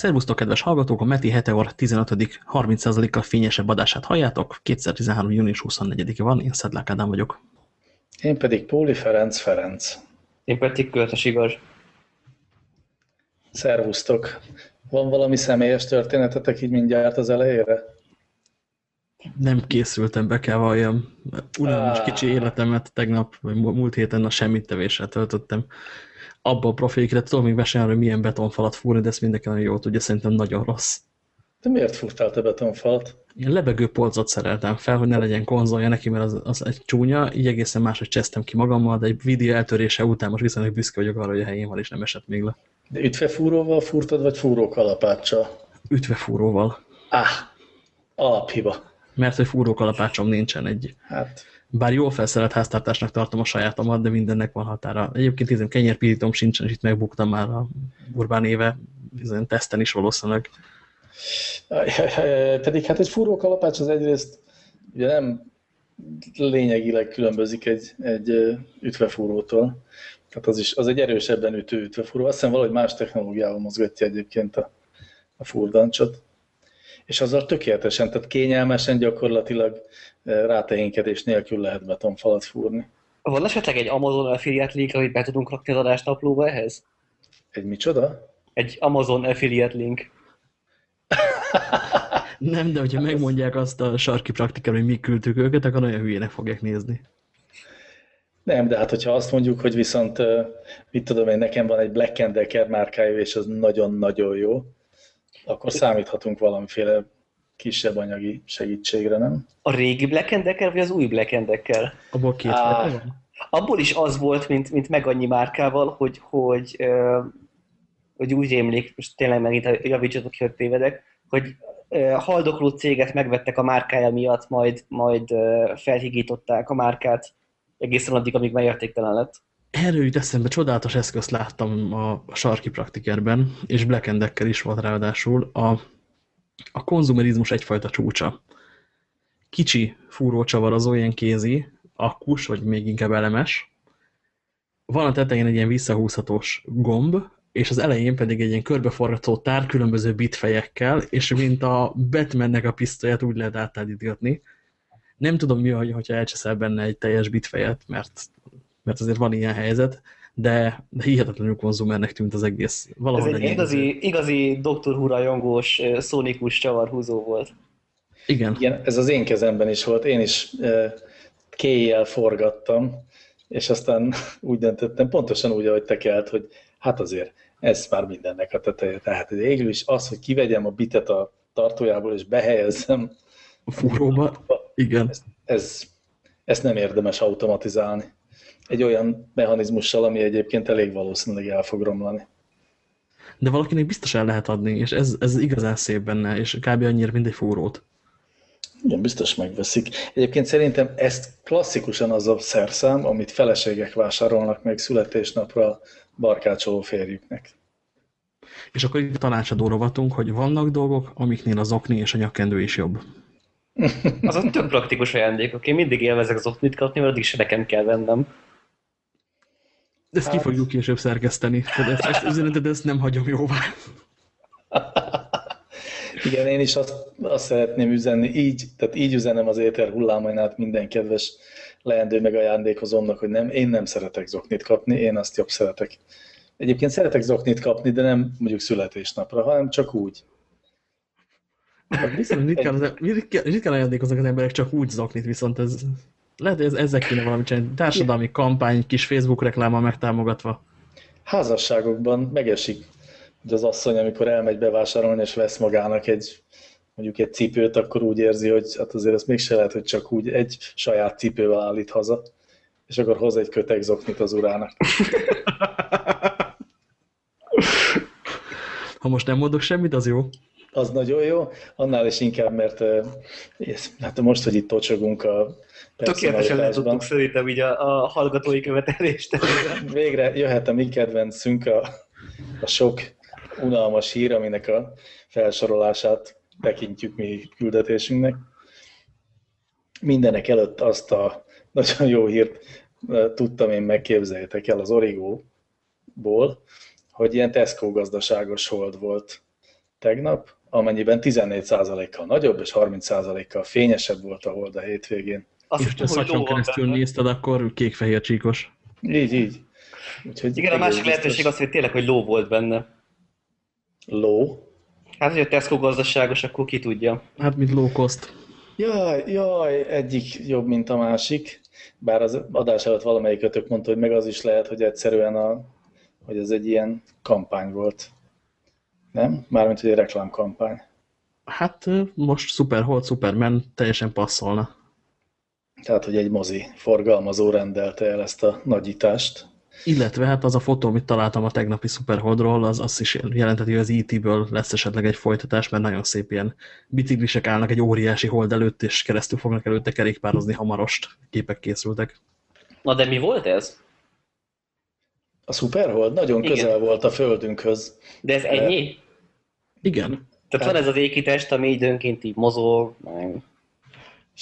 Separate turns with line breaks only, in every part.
Szervusztok, kedves hallgatók! A Meti Heteor 15. 30%-kal fényesebb adását halljátok. 2013. június 24-e van, én Szedlák Ádám vagyok.
Én pedig Póli Ferenc Ferenc.
Én pedig Költös Igor.
Szervusztok! Van valami személyes történetetek így mindjárt az elejére?
Nem készültem be, kell valljam. Unalmas ah. kicsi életemet tegnap, vagy múlt héten a semmit tevéssel töltöttem abba a profilikre tudom még mesélni, hogy milyen betonfalat fúrni, de ezt mindenki nagyon jól tudja, szerintem nagyon rossz.
De miért fúrtál te betonfalat?
Én lebegő polcot szereltem fel, hogy ne legyen konzolja neki, mert az, az egy csúnya, így egészen máshogy csesztem ki magammal, de egy videó eltörése után most viszonylag büszke vagyok arra, hogy a helyén van, és nem esett még le.
De ütvefúróval fúrtad, vagy fúrókalapáccsal?
Ütvefúróval.
Ah, alaphiba.
Mert hogy fúrókalapácsom nincsen egy. Hát bár jól felszerelt háztartásnak tartom a sajátomat, de mindennek van határa. Egyébként hiszem kenyérpirítom sincsen, és itt megbuktam már a Urbán éve, bizony teszten is valószínűleg.
Pedig hát egy fúrókalapács az egyrészt ugye nem lényegileg különbözik egy, egy ütvefúrótól. Tehát az, is, az egy erősebben ütő ütvefúró. Azt hiszem valahogy más technológiával mozgatja egyébként a, a furdancsot és azzal tökéletesen, tehát kényelmesen gyakorlatilag eh, rátehénkedés nélkül lehet betonfalat fúrni.
Van esetleg egy Amazon affiliate link, amit be tudunk rakni az adásnaplóba ehhez?
Egy micsoda?
Egy Amazon affiliate link.
Nem, de hogyha megmondják azt a sarki praktikán, hogy mi küldtük őket, akkor nagyon hülyének fogják nézni.
Nem, de hát hogyha azt mondjuk, hogy viszont, eh, mit tudom én, nekem van egy Black Decker márkája, és az nagyon-nagyon jó, akkor számíthatunk valamiféle kisebb anyagi segítségre, nem?
A régi Black Decker, vagy az új Black Decker?
Abból két Á,
Abból is az volt, mint, mint meg annyi márkával, hogy, hogy, hogy úgy rémlik, most tényleg megint javítsatok ki, hogy tévedek, hogy haldokló céget megvettek a márkája miatt, majd, majd felhigították a márkát egészen addig, amíg megértéktelen lett.
Erről jut eszembe, csodálatos eszközt láttam a, sarki praktikerben, és Black Decker is volt ráadásul, a, a konzumerizmus egyfajta csúcsa. Kicsi fúrócsavarozó, ilyen kézi, akkus, vagy még inkább elemes. Van a tetején egy ilyen visszahúzhatós gomb, és az elején pedig egy ilyen körbeforgató tár különböző bitfejekkel, és mint a Batmannek a pisztolyát úgy lehet átállítgatni. Nem tudom mi, hogy, hogyha elcseszel benne egy teljes bitfejet, mert mert azért van ilyen helyzet, de, de hihetetlenül konzumernek tűnt az egész.
Valahogy Ez egy igazi, igazi Dr. Who rajongós, szónikus csavarhúzó volt.
Igen.
Igen, ez az én kezemben is volt, én is uh, kéjjel forgattam, és aztán úgy döntöttem, pontosan úgy, ahogy te kelt, hogy hát azért ez már mindennek a teteje. Tehát végül is az, hogy kivegyem a bitet a tartójából, és behelyezzem
a fúróba, igen.
Ez, ez, ezt nem érdemes automatizálni egy olyan mechanizmussal, ami egyébként elég valószínűleg el fog romlani.
De valakinek biztos el lehet adni, és ez, ez igazán szép benne, és kb. annyira, mint egy fúrót.
Igen, biztos megveszik. Egyébként szerintem ezt klasszikusan az a szerszám, amit feleségek vásárolnak meg születésnapra barkácsoló férjüknek.
És akkor itt tanácsadó rovatunk, hogy vannak dolgok, amiknél az okni és a nyakkendő is jobb.
Az a több praktikus ajándék. Én mindig élvezek az oknit kapni, mert addig se nekem kell vennem.
Ezt hát... ki fogjuk később szerkeszteni. Ezt, ezt üzenetet ezt nem hagyom jóvá.
Igen, én is azt, azt szeretném üzenni, így, tehát így üzenem az éter hullámainát minden kedves leendő meg ajándékozomnak, hogy nem, én nem szeretek zoknit kapni, én azt jobb szeretek. Egyébként szeretek zoknit kapni, de nem mondjuk születésnapra, hanem csak úgy.
Viszont ritkán, ritkán, ritkán ajándékoznak az emberek csak úgy zoknit, viszont ez lehet, ez, ezzel kéne valamit csinálni. Társadalmi kampány, kis Facebook rekláma megtámogatva.
Házasságokban megesik, hogy az asszony, amikor elmegy bevásárolni, és vesz magának egy mondjuk egy cipőt, akkor úgy érzi, hogy hát azért ez mégse lehet, hogy csak úgy egy saját cipővel állít haza, és akkor hoz egy kötek zoknit az urának.
Ha most nem mondok semmit, az jó.
Az nagyon jó, annál is inkább, mert hát most, hogy itt tocsogunk a
Tökéletesen le tudtuk szerintem így a, a hallgatói követelést.
Végre jöhet a mi kedvencünk, a, a sok unalmas hír, aminek a felsorolását tekintjük mi küldetésünknek. Mindenek előtt azt a nagyon jó hírt tudtam én megképzeljétek el az Origo-ból, hogy ilyen Tesco gazdaságos hold volt tegnap, amennyiben 14%-kal nagyobb és 30%-kal fényesebb volt a hold a hétvégén.
Azt és ha szatyon keresztül benne. nézted, akkor kék-fehér csíkos.
Így, így.
Úgyhogy Igen, a másik lehetőség az, hogy tényleg, hogy ló volt benne.
Ló?
Hát, hogy a Tesco gazdaságos, akkor ki tudja.
Hát, mint low cost.
Jaj, jaj, egyik jobb, mint a másik. Bár az adás előtt valamelyik ötök mondta, hogy meg az is lehet, hogy egyszerűen a, hogy ez egy ilyen kampány volt. Nem? Mármint, hogy egy reklámkampány.
Hát most Superhold, Superman teljesen passzolna.
Tehát, hogy egy mozi forgalmazó rendelte el ezt a nagyítást.
Illetve hát az a fotó, amit találtam a tegnapi Superholdról, az azt is jelenteti, hogy az IT-ből e lesz esetleg egy folytatás, mert nagyon szép ilyen biciklisek állnak egy óriási hold előtt, és keresztül fognak előtte kerékpározni hamarost. Képek készültek.
Na de mi volt ez?
A Superhold nagyon Igen. közel volt a Földünkhöz.
De ez ennyi?
Igen.
Tehát van ez az ékitest, ami időnként így mozog, meg...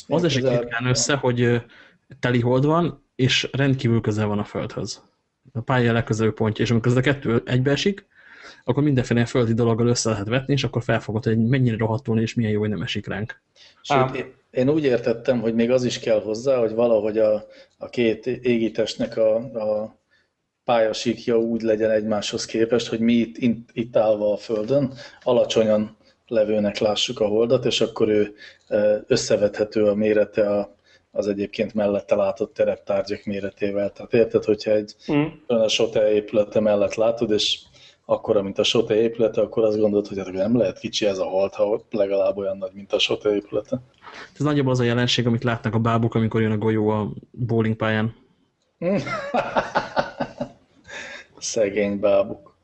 Az esik ritkán össze, hogy teli hold van, és rendkívül közel van a Földhöz. A pálya legközelebb pontja, és amikor ez a kettő egybeesik, akkor mindenféle földi dologgal össze lehet vetni, és akkor felfogod, hogy mennyire rohadtul és milyen jó, hogy nem esik ránk.
Sőt, én, én úgy értettem, hogy még az is kell hozzá, hogy valahogy a, a két égitestnek a, a pályasíkja úgy legyen egymáshoz képest, hogy mi itt, itt állva a Földön, alacsonyan levőnek lássuk a holdat, és akkor ő összevethető a mérete a, az egyébként mellette látott tereptárgyak méretével. Tehát érted, hogyha egy mm. a SOTE épülete mellett látod, és akkora, mint a SOTE épülete, akkor azt gondolod, hogy hát nem lehet kicsi ez a hold, ha legalább olyan nagy, mint a SOTE épülete.
Ez nagyjából az a jelenség, amit látnak a bábuk, amikor jön a golyó a bowlingpályán.
Szegény bábuk.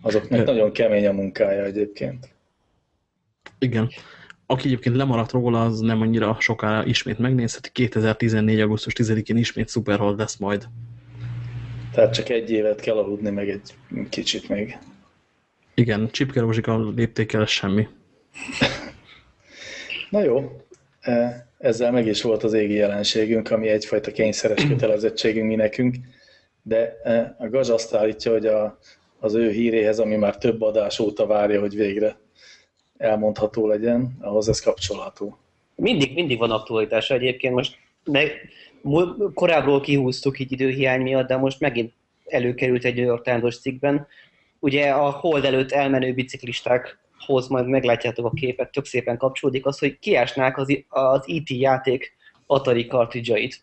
Azoknak nagyon kemény a munkája egyébként.
Igen. Aki egyébként lemaradt róla, az nem annyira sokára ismét megnézheti. 2014. augusztus 10-én ismét Superhold lesz majd.
Tehát csak egy évet kell aludni, meg egy kicsit még.
Igen, Csipke Rózsika léptékkel semmi.
Na jó, e, ezzel meg is volt az égi jelenségünk, ami egyfajta kényszeres kötelezettségünk mi nekünk, de e, a Gaz azt állítja, hogy a, az ő híréhez, ami már több adás óta várja, hogy végre elmondható legyen, ahhoz ez kapcsolható.
Mindig, mindig van aktualitása egyébként, most meg, korábbról kihúztuk így időhiány miatt, de most megint előkerült egy New York Times cikkben. Ugye a hold előtt elmenő biciklistákhoz majd meglátjátok a képet, tök szépen kapcsolódik az, hogy kiásnák az, az IT játék Atari cartridge-ait.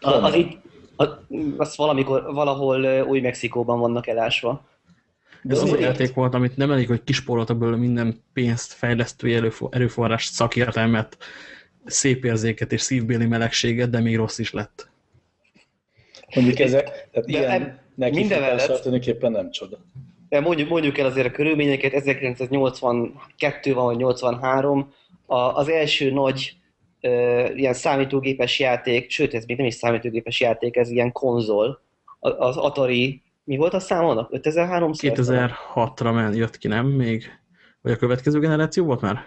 Az, az, az, az valamikor, valahol Új-Mexikóban vannak elásva.
Ez az a játék volt, amit nem elég, hogy kispóroltak belőle minden pénzt, fejlesztői erőforrás, szakértelmet, szép érzéket és szívbéli melegséget, de még rossz is lett.
Mondjuk ezek, tehát de ilyen neki tulajdonképpen nem csoda.
De mondjuk, mondjuk el azért a körülményeket, 1982 van, vagy 83, a, az első nagy ilyen számítógépes játék, sőt ez még nem is számítógépes játék, ez ilyen konzol, az Atari mi volt a számolnak? 5300?
2006-ra jött ki, nem? Még? Vagy a következő generáció volt már?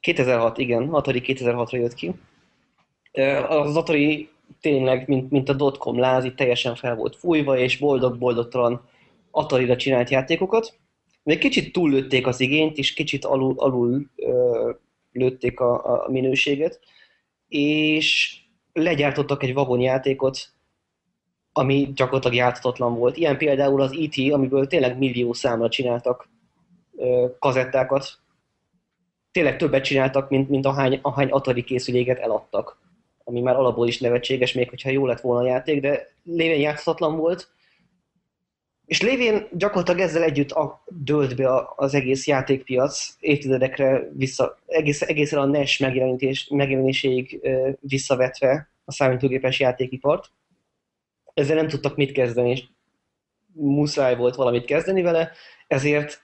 2006, igen. Atari 2006-ra jött ki. Az Atari tényleg, mint, mint a dotcom láz, itt teljesen fel volt fújva, és boldog-boldogtalan Atari-ra csinált játékokat. Még kicsit túllőtték az igényt, és kicsit alul, alul ö, lőtték a, a minőséget, és legyártottak egy vagonjátékot, ami gyakorlatilag játszhatatlan volt. Ilyen például az E.T., amiből tényleg millió számra csináltak ö, kazettákat. Tényleg többet csináltak, mint, mint ahány, ahány Atari készüléket eladtak. Ami már alapból is nevetséges, még hogyha jó lett volna a játék, de lévén játszhatatlan volt. És lévén gyakorlatilag ezzel együtt a, dőlt be az egész játékpiac évtizedekre vissza, egész, egészen a NES megjelenítés, megjelenéséig visszavetve a számítógépes játékipart ezzel nem tudtak mit kezdeni, és muszáj volt valamit kezdeni vele, ezért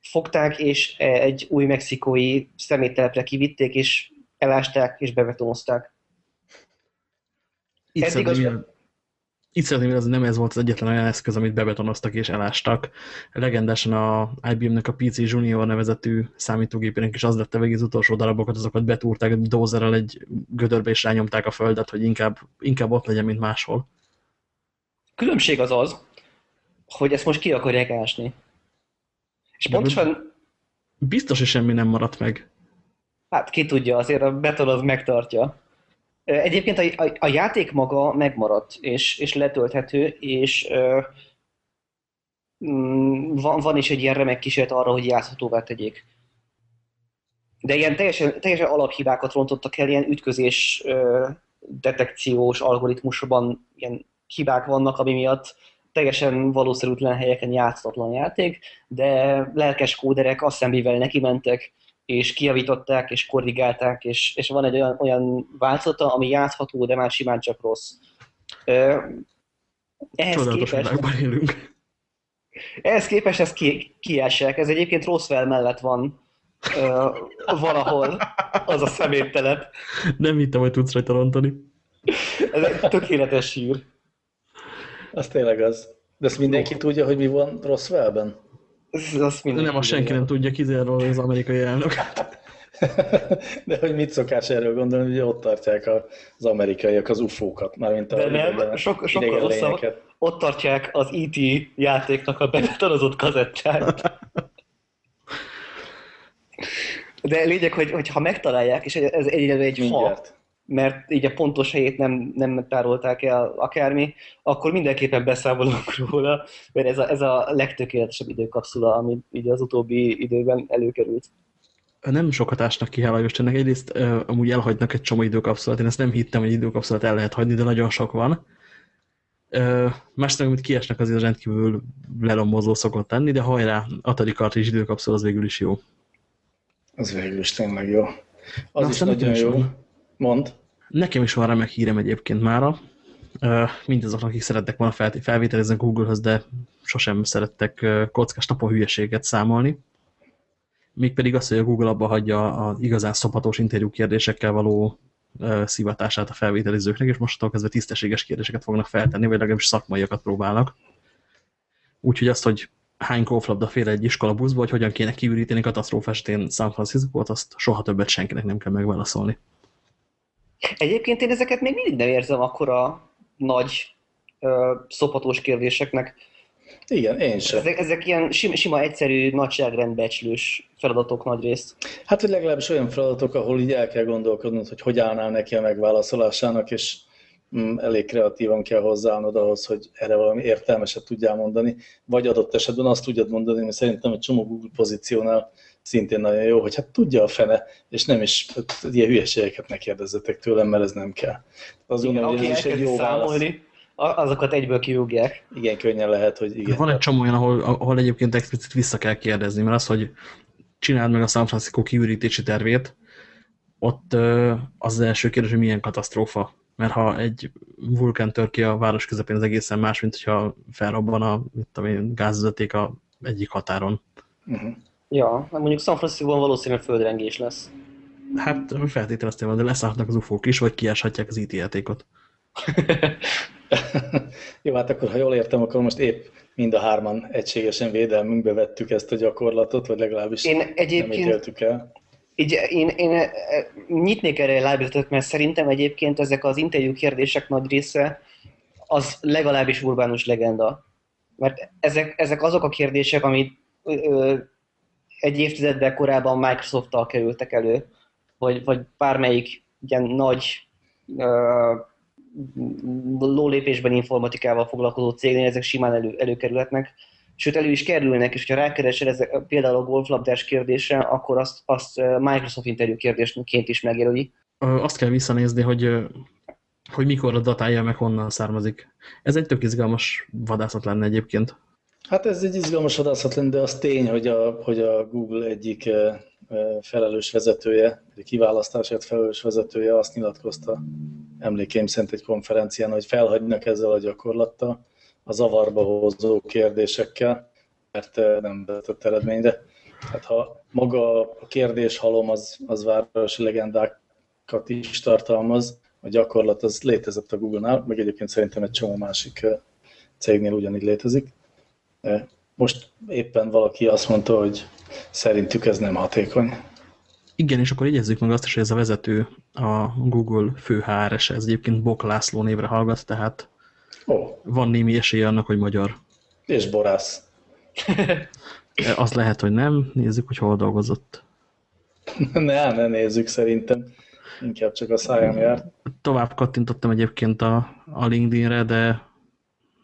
fogták, és egy új mexikói szeméttelepre kivitték, és elásták, és bevetonozták.
Itt Eddig az... Itt szeretném, hogy az nem ez volt az egyetlen olyan eszköz, amit bebetonoztak és elástak. Legendásan a IBM-nek a PC Junior nevezetű számítógépének is az lett a végig az utolsó darabokat, azokat betúrták dózerrel egy gödörbe és rányomták a földet, hogy inkább, inkább ott legyen, mint máshol.
Különbség az az, hogy ezt most ki akarják ásni. És pontosan...
Biztos, hogy semmi nem maradt meg.
Hát ki tudja, azért a beton az megtartja. Egyébként a, a, a játék maga megmaradt, és, és letölthető, és uh, van, van is egy ilyen remek kísérlet arra, hogy játszhatóvá tegyék. De ilyen teljesen, teljesen alaphibákat rontottak el, ilyen ütközés uh, detekciós algoritmusban ilyen hibák vannak, ami miatt teljesen valószerűtlen helyeken játszatlan játék, de lelkes kóderek assembly-vel neki mentek, és kiavították, és korrigálták, és, és van egy olyan, olyan változata, ami játszható, de már simán csak rossz.
Ehhez Csodálatos képest, élünk.
Ehhez képest ez ki, kiesek. Ez egyébként Roswell mellett van uh, valahol, az a szeméttelep.
Nem hittem, hogy tudsz rajta rontani.
Ez egy tökéletes sír.
Az tényleg az. De ezt mindenki tudja, hogy mi van Roswellben?
Azt nem, azt senki nem tudja, kizárólag az amerikai elnök.
De hogy mit szokás erről gondolni, hogy ott tartják az amerikaiak az ufókat, mármint a
De nem, sok, sokkal rosszabb. Ott tartják az E.T. játéknak a bebetonozott kazettát. De lényeg, hogy, hogy ha megtalálják, és ez egyre egy Mindjárt. fa, mert így a pontos helyét nem, nem tárolták el akármi, akkor mindenképpen beszámolunk róla, mert ez a, ez a legtökéletesebb időkapszula, ami így az utóbbi időben előkerült.
Nem sok hatásnak ki, hála Istennek. Egyrészt uh, amúgy elhagynak egy csomó időkapszulát. Én ezt nem hittem, hogy időkapszulát el lehet hagyni, de nagyon sok van. Uh, másnak, amit kiesnek, azért rendkívül lelombozó szokott lenni, de hajrá, Atari is időkapszula az végül is jó.
Az végül is tényleg jó. Az Na, is nagyon jó. Van. Mond.
Nekem is van remek hírem egyébként mára. Mindazoknak, akik szerettek volna felvételizni Google-höz, de sosem szerettek kockás napon hülyeséget számolni. Mégpedig az, hogy a Google abba hagyja az igazán szopatós interjú kérdésekkel való szivatását a felvételizőknek, és mostantól kezdve tisztességes kérdéseket fognak feltenni, vagy legalábbis szakmaiakat próbálnak. Úgyhogy azt, hogy hány kóflabda fél egy iskola buszba, hogy hogyan kéne kiüríteni katasztrófa esetén San Francisco-t, azt soha többet senkinek nem kell megválaszolni.
Egyébként én ezeket még mindig nem érzem akkora nagy ö, szopatós kérdéseknek.
Igen, én sem.
Ezek, ezek ilyen sima, sima egyszerű, nagyságrendbecslős feladatok nagy részt.
Hát, hogy legalábbis olyan feladatok, ahol így el kell gondolkodnod, hogy hogy állnál neki a megválaszolásának, és mm, elég kreatívan kell hozzáállnod ahhoz, hogy erre valami értelmeset tudjál mondani, vagy adott esetben azt tudjad mondani, mert szerintem egy csomó Google pozíciónál szintén nagyon jó, hogy hát tudja a fene, és nem is hát, ilyen hülyeségeket ne kérdezzetek tőlem, mert ez nem kell.
Az igen, hogy ez is egy jó számolni, válasz. azokat egyből kirúgják.
Igen, könnyen lehet, hogy igen.
Van egy csomó olyan, ahol, ahol egyébként explicit vissza kell kérdezni, mert az, hogy csináld meg a San Francisco kiürítési tervét, ott az, az első kérdés, hogy milyen katasztrófa. Mert ha egy vulkán tör ki a város közepén, az egészen más, mint hogyha felrobban a mit tudom én, gázvezeték a egyik határon. Uh
-huh. Ja, mondjuk San Francisco-ban valószínűleg földrengés lesz.
Hát feltételeztem, de leszállhatnak az ufók is, vagy kiáshatják az IT játékot.
Jó, hát akkor ha jól értem, akkor most épp mind a hárman egységesen védelmünkbe vettük ezt a gyakorlatot, vagy legalábbis
én egyébként, nem ítéltük el. Így, én, én eh, nyitnék erre lábítatot, mert szerintem egyébként ezek az interjú kérdések nagy része az legalábbis urbánus legenda. Mert ezek, ezek azok a kérdések, amit egy évtizeddel korábban Microsoft-tal kerültek elő, vagy, vagy bármelyik ilyen nagy uh, lólépésben informatikával foglalkozó cégnél ezek simán elő, előkerülhetnek, sőt elő is kerülnek, és ha rákeresel ezek, például a golflabdás kérdésre, akkor azt, azt Microsoft interjú kérdésként is megjelöli.
Azt kell visszanézni, hogy hogy mikor a datája meg honnan származik. Ez egy tök izgalmas vadászat lenne egyébként.
Hát ez egy izgalmas vadászat lenne, de az tény, hogy a, hogy a Google egyik felelős vezetője, egy kiválasztásért felelős vezetője azt nyilatkozta emlékeim szerint egy konferencián, hogy felhagynak ezzel a gyakorlattal, a zavarba hozó kérdésekkel, mert nem vezetett eredményre. Hát ha maga a kérdéshalom az, az városi legendákat is tartalmaz, a gyakorlat az létezett a Google-nál, meg egyébként szerintem egy csomó másik cégnél ugyanígy létezik most éppen valaki azt mondta, hogy szerintük ez nem hatékony.
Igen, és akkor jegyezzük meg azt is, hogy ez a vezető, a Google fő HRS, ez egyébként Bok László névre hallgat, tehát oh. van némi esélye annak, hogy magyar.
És borász.
Az lehet, hogy nem. Nézzük, hogy hol dolgozott.
ne, ne nézzük szerintem. Inkább csak a szájam járt.
Tovább kattintottam egyébként a, a LinkedInre, de,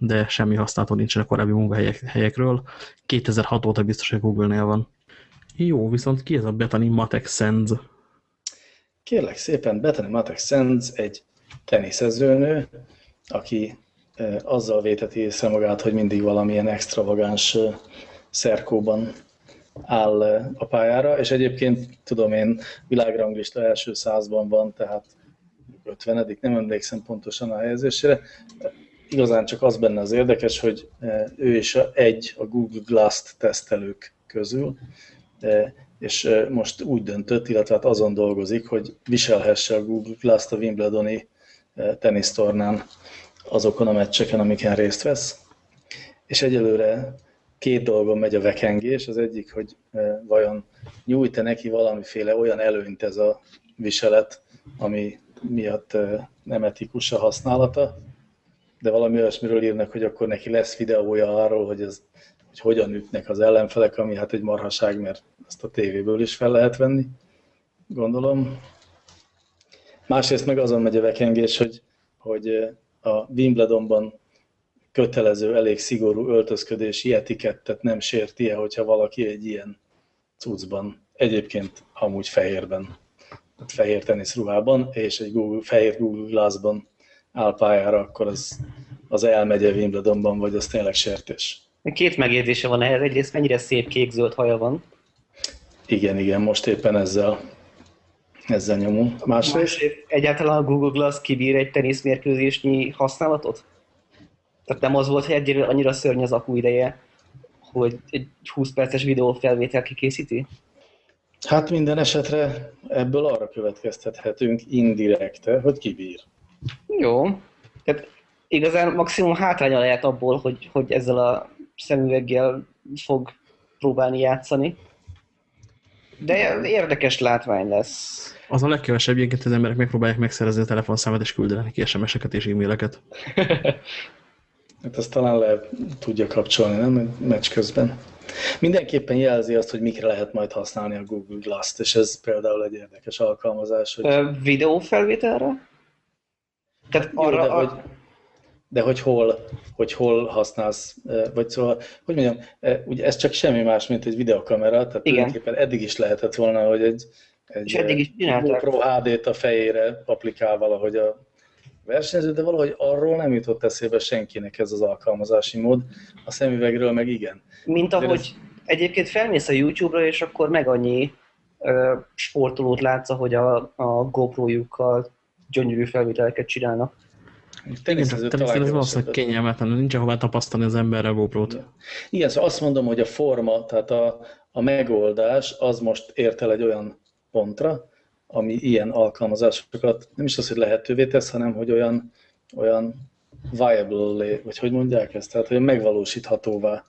de semmi használható nincsen a korábbi munkahelyekről. 2006 óta biztos, hogy Google-nél van. Jó, viszont ki ez a Bethany Matex Sands?
Kérlek szépen, Bethany Matex Sands egy teniszezőnő, aki azzal véteti észre magát, hogy mindig valamilyen extravagáns szerkóban áll a pályára, és egyébként tudom én világranglista első százban van, tehát 50 nem emlékszem pontosan a helyezésére. Igazán csak az benne az érdekes, hogy ő is egy a Google Glass-t tesztelők közül, és most úgy döntött, illetve hát azon dolgozik, hogy viselhesse a Google Glass-t a Wimbledoni tenisztornán azokon a meccseken, amiken részt vesz. És egyelőre két dolgon megy a vekengés. Az egyik, hogy vajon nyújt-e neki valamiféle olyan előnyt ez a viselet, ami miatt nem etikus a használata, de valami olyasmiről írnak, hogy akkor neki lesz videója arról, hogy, ez, hogy hogyan ütnek az ellenfelek, ami hát egy marhaság, mert ezt a tévéből is fel lehet venni, gondolom. Másrészt meg azon megy a vekengés, hogy, hogy a Wimbledonban kötelező, elég szigorú öltözködési etikettet nem sérti -e, hogyha valaki egy ilyen cuccban, egyébként amúgy fehérben, tehát fehér teniszruhában, és egy Google, fehér Google Glassban áll pályára, akkor az, az elmegye Wimbledonban, vagy az tényleg sértés.
Két megjegyzése van ehhez. Egyrészt mennyire szép kék-zöld haja van.
Igen, igen, most éppen ezzel, ezzel nyomul. Másrészt? Másrészt
egyáltalán a Google Glass kibír egy teniszmérkőzésnyi használatot? Tehát nem az volt, hogy egyre annyira szörny az akú ideje, hogy egy 20 perces videófelvétel kikészíti?
Hát minden esetre ebből arra következtethetünk indirekte, hogy kibír.
Jó. Tehát igazán maximum hátránya lehet abból, hogy, hogy ezzel a szemüveggel fog próbálni játszani. De érdekes látvány lesz.
Az a legkevesebb ilyenként az emberek megpróbálják megszerezni a telefonszámát és küldeni neki SMS-eket és e-maileket.
Hát ezt talán le tudja kapcsolni, nem? Egy meccs közben. Mindenképpen jelzi azt, hogy mikre lehet majd használni a Google Glass-t, és ez például egy érdekes alkalmazás.
Hogy... videófelvételre?
Tehát arra, Jó, de, hogy, de hogy hol, hogy hol használsz, vagy szóval, hogy mondjam, ugye ez csak semmi más, mint egy videokamera, tehát Igen. tulajdonképpen eddig is lehetett volna, hogy egy, egy
és eddig is GoPro
HD-t a fejére applikál valahogy a versenyző, de valahogy arról nem jutott eszébe senkinek ez az alkalmazási mód, a szemüvegről meg igen.
Mint ahogy ez... egyébként felmész a YouTube-ra, és akkor meg annyi ö, sportolót látsz, hogy a, a GoPro-jukkal gyönyörű felvételeket csinálnak.
Természetesen ez valószínűleg kényelmetlen, nincs hová tapasztalni az emberre a GoPro-t.
Igen, szóval azt mondom, hogy a forma, tehát a, a megoldás az most ért el egy olyan pontra, ami ilyen alkalmazásokat nem is az, hogy lehetővé tesz, hanem hogy olyan, olyan viable, vagy hogy mondják ezt, tehát hogy megvalósíthatóvá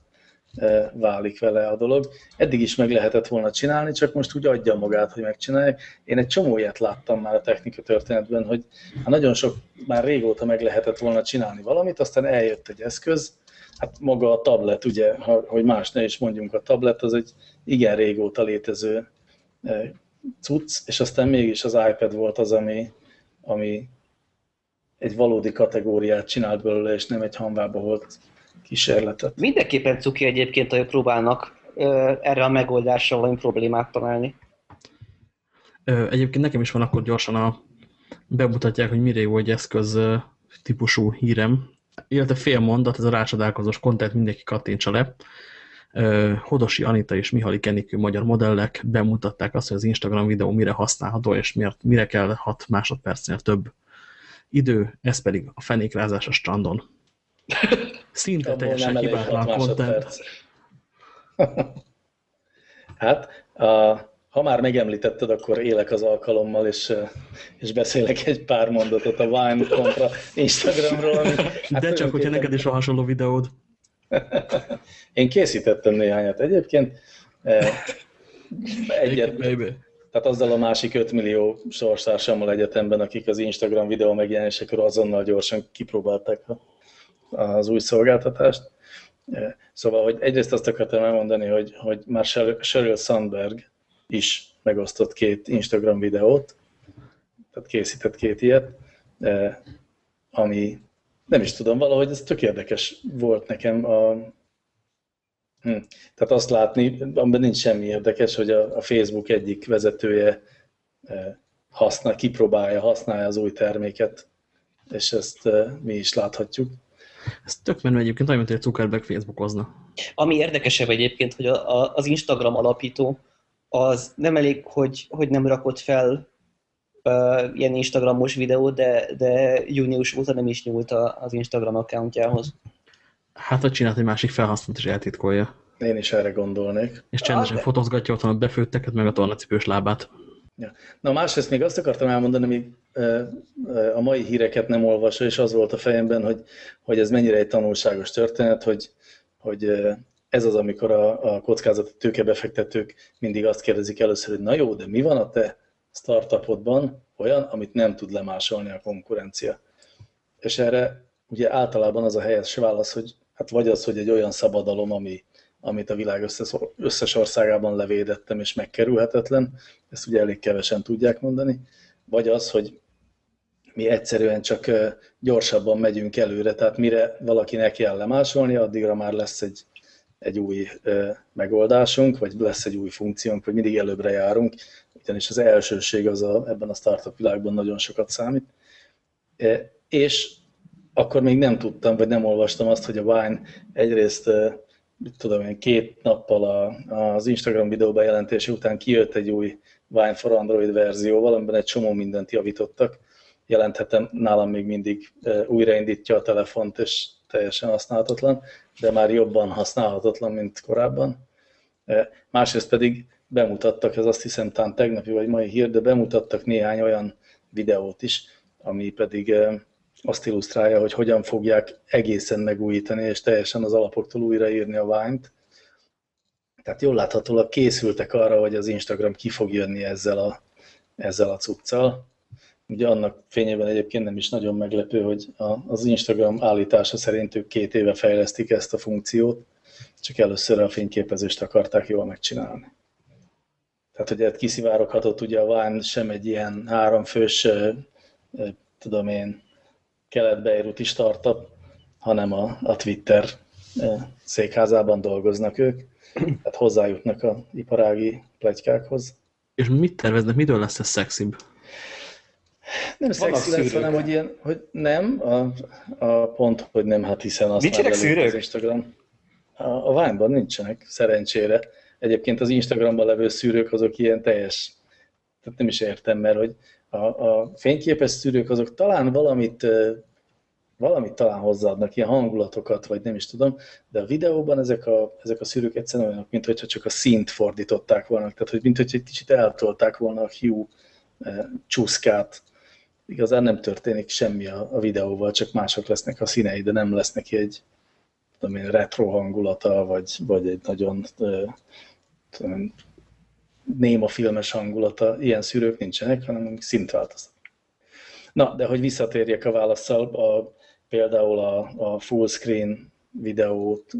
válik vele a dolog. Eddig is meg lehetett volna csinálni, csak most úgy adja magát, hogy megcsinálják. Én egy csomó ilyet láttam már a technika történetben, hogy hát nagyon sok, már régóta meg lehetett volna csinálni valamit, aztán eljött egy eszköz, hát maga a tablet, ugye, hogy más ne is mondjunk, a tablet az egy igen régóta létező cucc, és aztán mégis az iPad volt az, ami, ami egy valódi kategóriát csinált belőle, és nem egy hanvába volt kísérletet.
Mindenképpen cuki egyébként, hogy próbálnak erre a megoldásra valami problémát találni.
Egyébként nekem is van akkor gyorsan a bemutatják, hogy mire jó egy eszköz típusú hírem, illetve fél mondat, ez a rácsodálkozós kontent, mindenki kattintsa le. Hodosi Anita és Mihali Kenikő magyar modellek bemutatták azt, hogy az Instagram videó mire használható, és miért, mire kell 6 másodpercnél több idő, ez pedig a fenékrázás a strandon. Szinte teljesen hibátlan content.
hát, a, ha már megemlítetted, akkor élek az alkalommal, és, és beszélek egy pár mondatot a Vine kontra Instagramról. Ami,
hát De csak, hogyha neked is van hasonló videód.
Én készítettem néhányat egyébként. Egyet, tehát azzal a másik 5 millió sorstársammal egyetemben, akik az Instagram videó megjelenésekor azonnal gyorsan kipróbálták az új szolgáltatást. Szóval, hogy egyrészt azt akartam elmondani, hogy, hogy már Sheryl Sandberg is megosztott két Instagram videót, tehát készített két ilyet, ami nem is tudom, valahogy ez tök érdekes volt nekem a, hm. Tehát azt látni, amiben nincs semmi érdekes, hogy a, a Facebook egyik vezetője használ, kipróbálja, használja az új terméket, és ezt mi is láthatjuk.
Ez tök menő egyébként, olyan, mint egy Zuckerberg Facebookozna.
Ami érdekesebb egyébként, hogy a, a, az Instagram alapító az nem elég, hogy, hogy nem rakott fel uh, ilyen Instagramos videót, de, de június óta nem is nyúlt az Instagram accountjához.
Hát, hogy csinált egy másik felhasználót és eltitkolja.
Én is erre gondolnék.
És csendesen ah, fotózgatja otthon a befőtteket, meg a tornacipős lábát.
Ja. Na másrészt még azt akartam elmondani, még a mai híreket nem olvasva, és az volt a fejemben, hogy, hogy ez mennyire egy tanulságos történet, hogy, hogy ez az, amikor a, a kockázati tőkebefektetők mindig azt kérdezik először, hogy na jó, de mi van a te startupodban olyan, amit nem tud lemásolni a konkurencia. És erre ugye általában az a helyes válasz, hogy hát vagy az, hogy egy olyan szabadalom, ami, amit a világ összes, összes országában levédettem és megkerülhetetlen, ezt ugye elég kevesen tudják mondani, vagy az, hogy mi egyszerűen csak gyorsabban megyünk előre, tehát mire valaki neki kell lemásolni, addigra már lesz egy, egy új megoldásunk, vagy lesz egy új funkciónk, vagy mindig előbbre járunk, ugyanis az elsőség az a, ebben a startup világban nagyon sokat számít. És akkor még nem tudtam, vagy nem olvastam azt, hogy a Wine egyrészt tudom én, két nappal a, az Instagram videó bejelentése után kijött egy új Wine for Android verzióval, amiben egy csomó mindent javítottak. Jelenthetem, nálam még mindig újraindítja a telefont, és teljesen használhatatlan, de már jobban használhatatlan, mint korábban. Másrészt pedig bemutattak, ez azt hiszem talán tegnapi vagy mai hír, de bemutattak néhány olyan videót is, ami pedig azt illusztrálja, hogy hogyan fogják egészen megújítani, és teljesen az alapoktól újraírni a Vine-t. Tehát jól láthatólag készültek arra, hogy az Instagram ki fog jönni ezzel a, ezzel a cuccal. Ugye annak fényében egyébként nem is nagyon meglepő, hogy a, az Instagram állítása szerint ők két éve fejlesztik ezt a funkciót, csak először a fényképezést akarták jól megcsinálni. Tehát, hogy ez kiszivároghatott ugye a Vine sem egy ilyen háromfős, tudom én, kelet-beiruti startup, hanem a, a Twitter székházában dolgoznak ők, tehát hozzájutnak a iparági plegykákhoz.
És mit terveznek, mitől lesz ez szexibb?
Nem szexi lesz, hanem hogy ilyen, hogy nem, a, a pont, hogy nem, hát hiszen azt
Nincsenek szűrők? Az
Instagram. A, a Vine-ban nincsenek, szerencsére. Egyébként az Instagramban levő szűrők azok ilyen teljes, tehát nem is értem, mert hogy a, a fényképes szűrők azok talán valamit, valamit talán hozzáadnak, ilyen hangulatokat, vagy nem is tudom, de a videóban ezek a, ezek a szűrők egyszerűen olyanok, mint csak a színt fordították volna, tehát hogy mint egy kicsit eltolták volna a hiú csúszkát. Igazán nem történik semmi a, a videóval, csak mások lesznek a színei, de nem lesz neki egy tudom én, retro hangulata, vagy, vagy egy nagyon tudom, néma filmes hangulata, ilyen szűrők nincsenek, hanem szintváltoztat. Na, de hogy visszatérjek a válaszsal, a, például a, a full screen videót,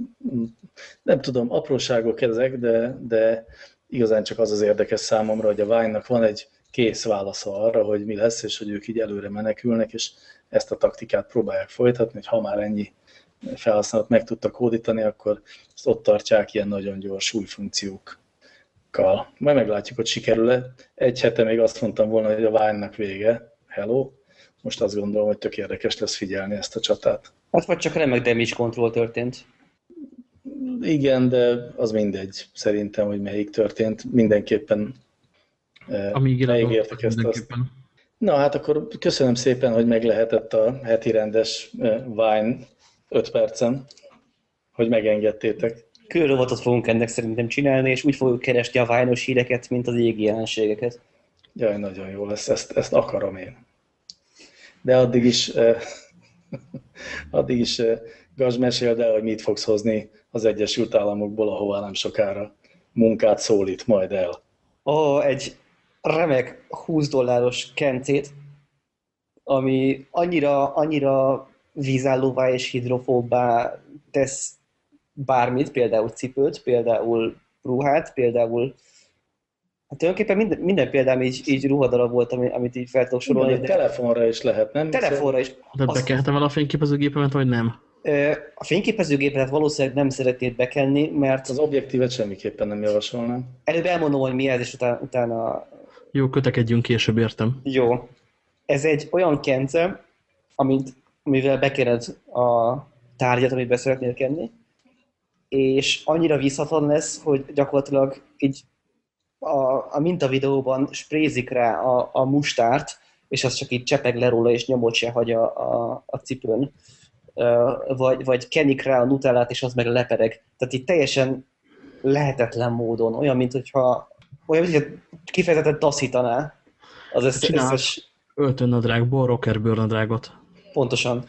nem tudom, apróságok ezek, de, de igazán csak az az érdekes számomra, hogy a Vine-nak van egy kész válasza arra, hogy mi lesz, és hogy ők így előre menekülnek, és ezt a taktikát próbálják folytatni, hogy ha már ennyi felhasználót meg tudtak hódítani, akkor ezt ott tartják ilyen nagyon gyors új funkciók kal. Majd meglátjuk, hogy sikerül-e. Egy hete még azt mondtam volna, hogy a vine vége. Hello. Most azt gondolom, hogy tök érdekes lesz figyelni ezt a csatát.
Hát vagy csak remek damage control történt.
Igen, de az mindegy. Szerintem, hogy melyik történt. Mindenképpen
eh, Amíg
megértek ezt azt. Na hát akkor köszönöm szépen, hogy meg lehetett a heti rendes eh, Vine 5 percen, hogy megengedtétek
külrovatot fogunk ennek szerintem csinálni, és úgy fogjuk keresni a vájnos híreket, mint az égi jelenségeket.
Jaj, nagyon jó lesz, ezt, ezt akarom én. De addig is, eh, addig is eh, Gazs meséld el, hogy mit fogsz hozni az Egyesült Államokból, ahová nem sokára munkát szólít majd el.
Ó, egy remek 20 dolláros kencét, ami annyira, annyira vízállóvá és hidrofóbbá tesz bármit, például cipőt, például ruhát, például Hát tulajdonképpen minden, minden példám így, így ruhadarab volt, amit így fel tudok sorolni.
De telefonra is lehet, nem?
Telefonra is.
De bekeltem el a fényképezőgépemet, vagy nem?
A fényképezőgépet valószínűleg nem szeretnéd bekenni, mert...
Az objektívet semmiképpen nem javasolnám.
Előbb elmondom, hogy mi ez, és utána... utána...
Jó, kötekedjünk később, értem.
Jó. Ez egy olyan kence, amit, amivel bekered a tárgyat, amit be szeretnél kenni, és annyira visszatlan lesz, hogy gyakorlatilag így a, a mintavideóban sprézik rá a, a mustárt, és az csak így csepeg le róla, és nyomot se hagy a, a, a cipőn. Vagy, vagy kenik rá a nutellát, és az meg lepereg. Tehát itt teljesen lehetetlen módon, olyan, mint hogyha olyan, mint hogy kifejezetten taszítaná az összes... összes...
öltönnadrágból rockerbőrnadrágot.
Pontosan.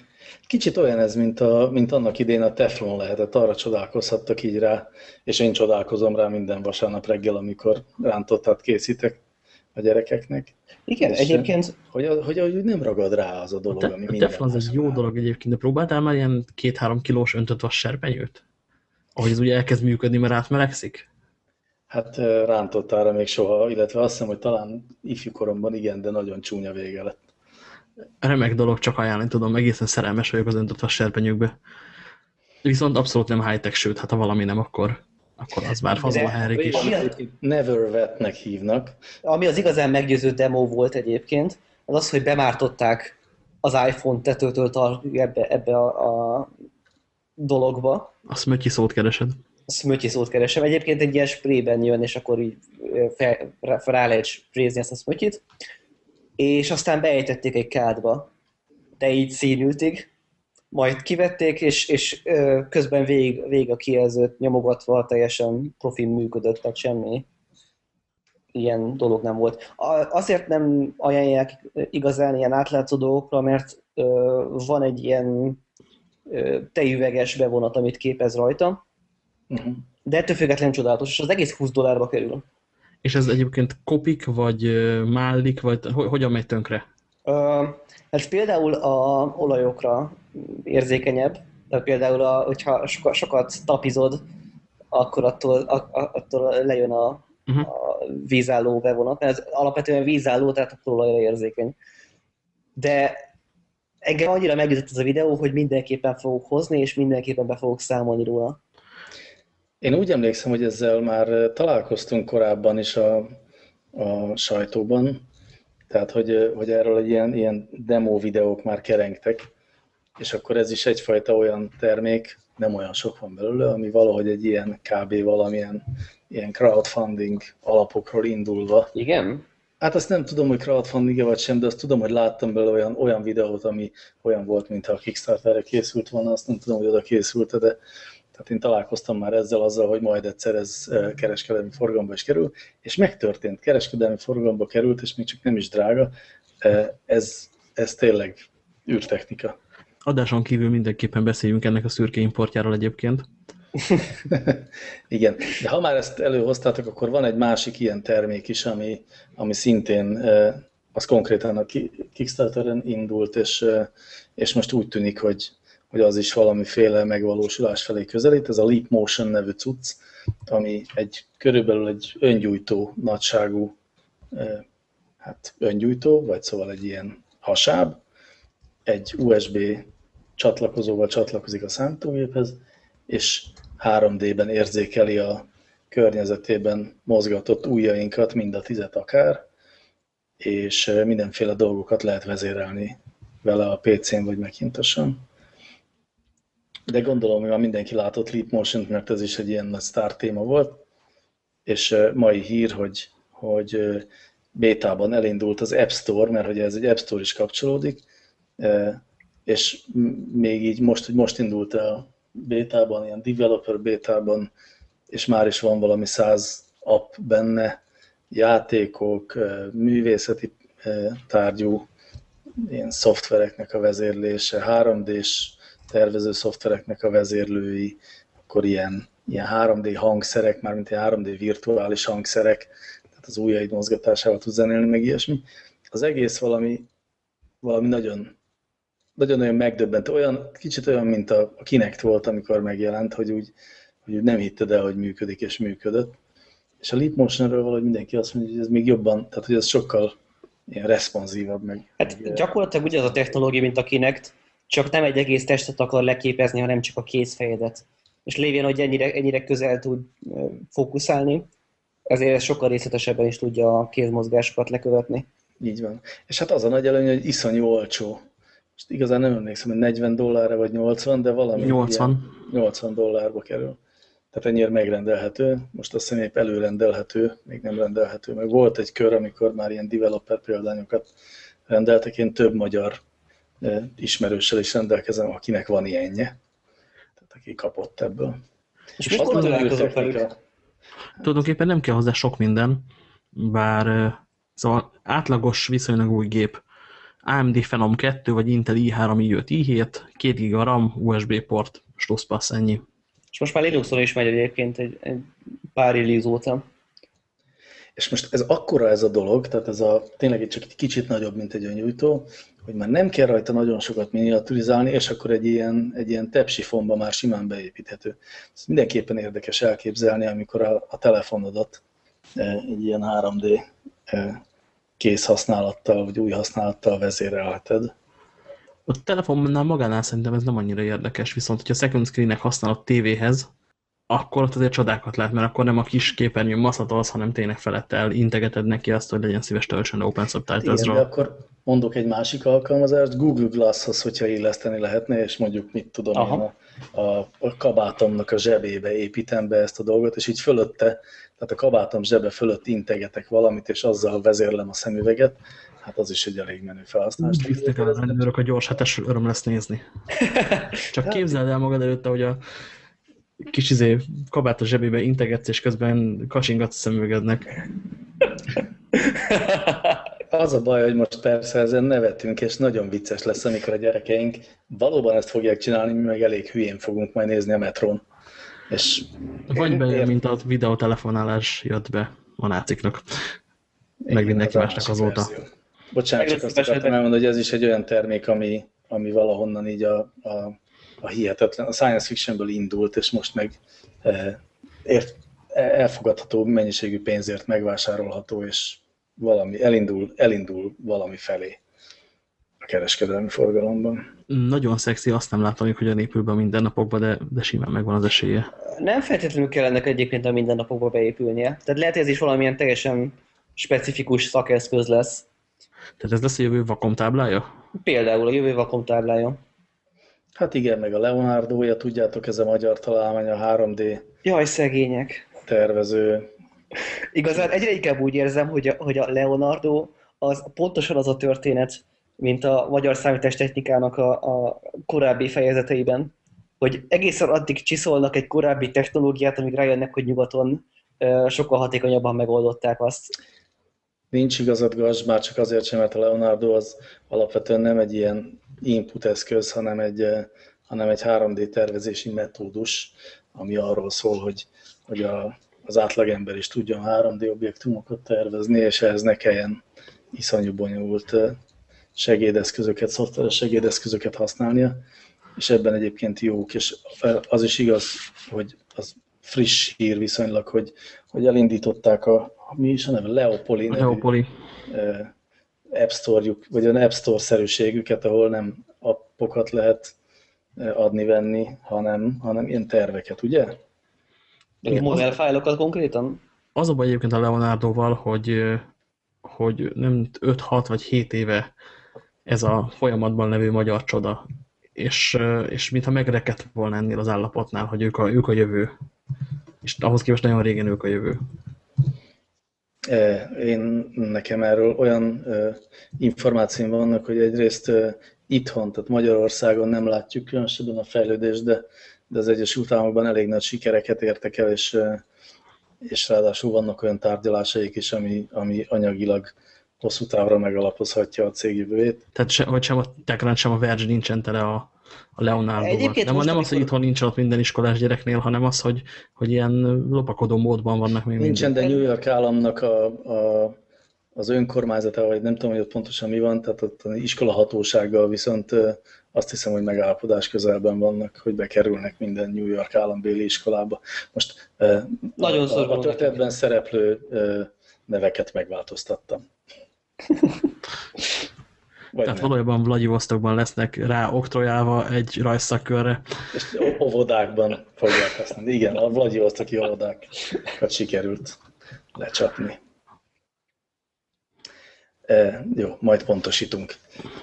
Kicsit olyan ez, mint, a, mint annak idén a Teflon lehetett, arra csodálkozhattak így rá, és én csodálkozom rá minden vasárnap reggel, amikor rántottat készítek a gyerekeknek.
Igen, és egyébként...
Hogy, hogy, hogy nem ragad rá az a dolog,
a
ami
A teflon az egy jó dolog egyébként, de próbáltál már ilyen két-három kilós öntött vas serpenyőt? Ahogy ez ugye elkezd működni, mert átmelegszik?
Hát rántottára még soha, illetve azt hiszem, hogy talán ifjúkoromban igen, de nagyon csúnya vége lett
remek dolog, csak ajánlani tudom, egészen szerelmes vagyok az öntött serpenyőkbe. Viszont abszolút nem high-tech, sőt, hát ha valami nem, akkor, akkor az már fazol a Henrik is.
Never wetnek hívnak.
Ami az igazán meggyőző demo volt egyébként, az az, hogy bemártották az iPhone tetőtől ebbe, ebbe a, a dologba.
A smötyi szót keresed.
A smötyi szót keresem. Egyébként egy ilyen sprayben jön, és akkor így fel, rá lehet sprézni ezt a smötyit és aztán beejtették egy kádba, de így színültig, majd kivették, és, és közben vég, vég a kijelzőt nyomogatva teljesen profin működött, tehát semmi ilyen dolog nem volt. Azért nem ajánlják igazán ilyen átlátszó dolgokra, mert van egy ilyen tejüveges bevonat, amit képez rajta, uh-huh. de ettől függetlenül csodálatos, és az egész 20 dollárba kerül.
És ez egyébként kopik, vagy mállik, vagy hogyan megy tönkre?
Uh, hát például a olajokra érzékenyebb, tehát például, a, hogyha sokat, sokat tapizod, akkor attól, a, attól lejön a, uh-huh. a vízálló bevonat, mert ez alapvetően vízálló, tehát akkor olajra érzékeny. De engem annyira meggyőzött ez a videó, hogy mindenképpen fogok hozni, és mindenképpen be fogok számolni róla.
Én úgy emlékszem, hogy ezzel már találkoztunk korábban is a, a sajtóban, tehát hogy, hogy erről egy ilyen, ilyen demo videók már kerengtek, és akkor ez is egyfajta olyan termék, nem olyan sok van belőle, ami valahogy egy ilyen kb. valamilyen ilyen crowdfunding alapokról indulva.
Igen?
Hát azt nem tudom, hogy crowdfunding -e vagy sem, de azt tudom, hogy láttam belőle olyan, olyan videót, ami olyan volt, mintha a Kickstarterre készült volna, azt nem tudom, hogy oda készült de tehát én találkoztam már ezzel azzal, hogy majd egyszer ez kereskedelmi forgalomba is kerül, és megtörtént, kereskedelmi forgalomba került, és még csak nem is drága. Ez, ez tényleg űrtechnika.
Adáson kívül mindenképpen beszéljünk ennek a szürke importjáról egyébként.
Igen, de ha már ezt előhoztátok, akkor van egy másik ilyen termék is, ami, ami szintén az konkrétan a Kickstarteren indult, és, és most úgy tűnik, hogy, hogy az is valamiféle megvalósulás felé közelít. Ez a Leap Motion nevű cucc, ami egy körülbelül egy öngyújtó nagyságú hát öngyújtó, vagy szóval egy ilyen hasáb, egy USB csatlakozóval csatlakozik a számítógéphez, és 3D-ben érzékeli a környezetében mozgatott ujjainkat, mind a tizet akár, és mindenféle dolgokat lehet vezérelni vele a PC-n vagy Macintoson. De gondolom, hogy már mindenki látott Leap motion mert ez is egy ilyen sztár téma volt, és mai hír, hogy, hogy bétában elindult az App Store, mert hogy ez egy App Store is kapcsolódik, és még így most, hogy most indult el bétában, ilyen developer bétában, és már is van valami száz app benne, játékok, művészeti tárgyú ilyen szoftvereknek a vezérlése, 3D-s tervező szoftvereknek a vezérlői, akkor ilyen, ilyen 3D hangszerek, mármint ilyen 3D virtuális hangszerek, tehát az ujjaid mozgatásával tud zenélni, meg ilyesmi. Az egész valami, valami nagyon nagyon olyan megdöbbent, olyan, kicsit olyan, mint a, a Kinect volt, amikor megjelent, hogy úgy, hogy úgy nem hitted el, hogy működik, és működött. És a Leap Motionről valahogy mindenki azt mondja, hogy ez még jobban, tehát hogy ez sokkal ilyen responsívabb. Meg,
Hát
meg,
gyakorlatilag ugyanaz a technológia, mint a Kinect, csak nem egy egész testet akar leképezni, hanem csak a kézfejedet. És lévén, hogy ennyire, ennyire közel tud fókuszálni, ezért sokkal részletesebben is tudja a kézmozgásokat lekövetni.
Így van. És hát az a nagy előny, hogy iszonyú olcsó. Most igazán nem emlékszem, hogy 40 dollárra vagy 80, de valami
80.
Ilyen 80 dollárba kerül. Tehát ennyire megrendelhető. Most azt hiszem épp előrendelhető, még nem rendelhető. Meg volt egy kör, amikor már ilyen developer példányokat rendeltek. Én több magyar ismerőssel is rendelkezem, akinek van ilyenje. Tehát aki kapott ebből.
És
És
mikor találkozok velük?
Tulajdonképpen nem kell hozzá sok minden, bár szóval átlagos viszonylag új gép AMD Phenom 2 vagy Intel i3, i5, i7, 2 GB RAM, USB port, slusszpassz, ennyi.
És most már Linuxon is megy egyébként egy, egy pár release óta.
És most ez akkora ez a dolog, tehát ez a tényleg csak egy kicsit nagyobb, mint egy öngyújtó, hogy már nem kell rajta nagyon sokat miniaturizálni, és akkor egy ilyen, egy ilyen tepsifonba már simán beépíthető. Ez mindenképpen érdekes elképzelni, amikor a, a telefonodat eh, egy ilyen 3D eh, kész használattal, vagy új használattal vezérelheted.
A telefonnál magánál szerintem ez nem annyira érdekes, viszont hogyha second screennek használod tévéhez, akkor ott azért csodákat lát, mert akkor nem a kis képernyőn maszatolsz, hanem tényleg felettel integeted neki azt, hogy legyen szíves töltsön Open
Igen, de akkor mondok egy másik alkalmazást, Google Glass-hoz, hogyha illeszteni lehetne, és mondjuk mit tudom
Aha.
én, a, a, a kabátomnak a zsebébe építem be ezt a dolgot, és így fölötte, tehát a kabátom zsebe fölött integetek valamit, és azzal vezérlem a szemüveget, hát az is egy elég menő felhasználás.
Úgy hisztek el a rendőrök, a gyors hetes öröm lesz nézni. Csak képzeld el magad előtte, hogy a kis izé kabát a zsebébe integetsz, és közben kacsingatsz szemüvegednek.
Az a baj, hogy most persze ezen nevetünk, és nagyon vicces lesz, amikor a gyerekeink valóban ezt fogják csinálni, mi meg elég hülyén fogunk majd nézni a metrón. És
Vagy bejön,
Ért-
mint a videótelefonálás jött be a náciknak. Meg
Igen,
mindenki
ez a
másnak azóta.
verzió. Bocsánat, csak azt akartam elmondani, hogy ez is egy olyan termék, ami, ami valahonnan így a, a, a hihetetlen, a science fictionből indult, és most meg e, ért, elfogadható mennyiségű pénzért megvásárolható, és valami, elindul, elindul valami felé a kereskedelmi forgalomban.
Nagyon szexi, azt nem látom hogy a épül be a mindennapokban, de, de simán megvan az esélye.
Nem feltétlenül kell ennek egyébként a mindennapokba beépülnie. Tehát lehet, hogy ez is valamilyen teljesen specifikus szakeszköz lesz.
Tehát ez lesz a jövő vakomtáblája?
Például a jövő vakom táblája.
Hát igen, meg a Leonardo-ja, tudjátok, ez a magyar találmány, a 3D
Jaj, szegények.
tervező.
Igazán egyre inkább úgy érzem, hogy a, hogy a Leonardo az pontosan az a történet, mint a magyar számítástechnikának a, a korábbi fejezeteiben, hogy egészen addig csiszolnak egy korábbi technológiát, amíg rájönnek, hogy nyugaton sokkal hatékonyabban megoldották azt.
Nincs igazad, Gazs, már csak azért sem, mert a Leonardo az alapvetően nem egy ilyen input eszköz, hanem egy, hanem egy 3D tervezési metódus, ami arról szól, hogy, hogy a, az átlagember is tudjon 3D objektumokat tervezni, és ehhez ne kelljen iszonyú bonyolult segédeszközöket, szoftveres segédeszközöket használnia, és ebben egyébként jók, és az is igaz, hogy az friss hír viszonylag, hogy, hogy elindították a, mi is a neve, Leopoli nevű
Leopoli.
App Store-juk, vagy olyan App Store-szerűségüket, ahol nem appokat lehet eh, adni-venni, hanem, hanem ilyen terveket, ugye?
Meg modellfájlokat konkrétan?
Az a baj egyébként a Leonardoval, hogy, hogy nem 5-6 vagy 7 éve ez a folyamatban levő magyar csoda, és, és mintha megrekedt volna ennél az állapotnál, hogy ők a, ők a jövő. És ahhoz képest nagyon régen ők a jövő.
Eh, Én nekem erről olyan információim vannak, hogy egyrészt itthon, tehát Magyarországon nem látjuk különösebben a fejlődést, de, de az Egyesült Államokban elég nagy sikereket értek el, és, eh, és ráadásul vannak olyan tárgyalásaik is, ami, ami anyagilag hosszú távra megalapozhatja a cég jövőjét.
Tehát se, hogy sem a Techrand, sem a Verge nincsen tele a, a.
Egyébként
Nem,
most,
nem az, hogy
amikor-
itthon nincs ott minden iskolás gyereknél, hanem az, hogy, hogy ilyen lopakodó módban vannak még
Nincsen,
mindig.
de New York államnak a, a, az önkormányzata, vagy nem tudom, hogy ott pontosan mi van, tehát ott az iskola hatósággal viszont azt hiszem, hogy megállapodás közelben vannak, hogy bekerülnek minden New York állambéli iskolába. Most Nagyon a, a, történetben szereplő neveket megváltoztattam.
Vagy Tehát nem. valójában Vladivostokban lesznek rá oktrojálva egy rajszakkörre.
És óvodákban fogják használni. Igen, a Vladivostoki óvodákat sikerült lecsapni. E, jó, majd pontosítunk.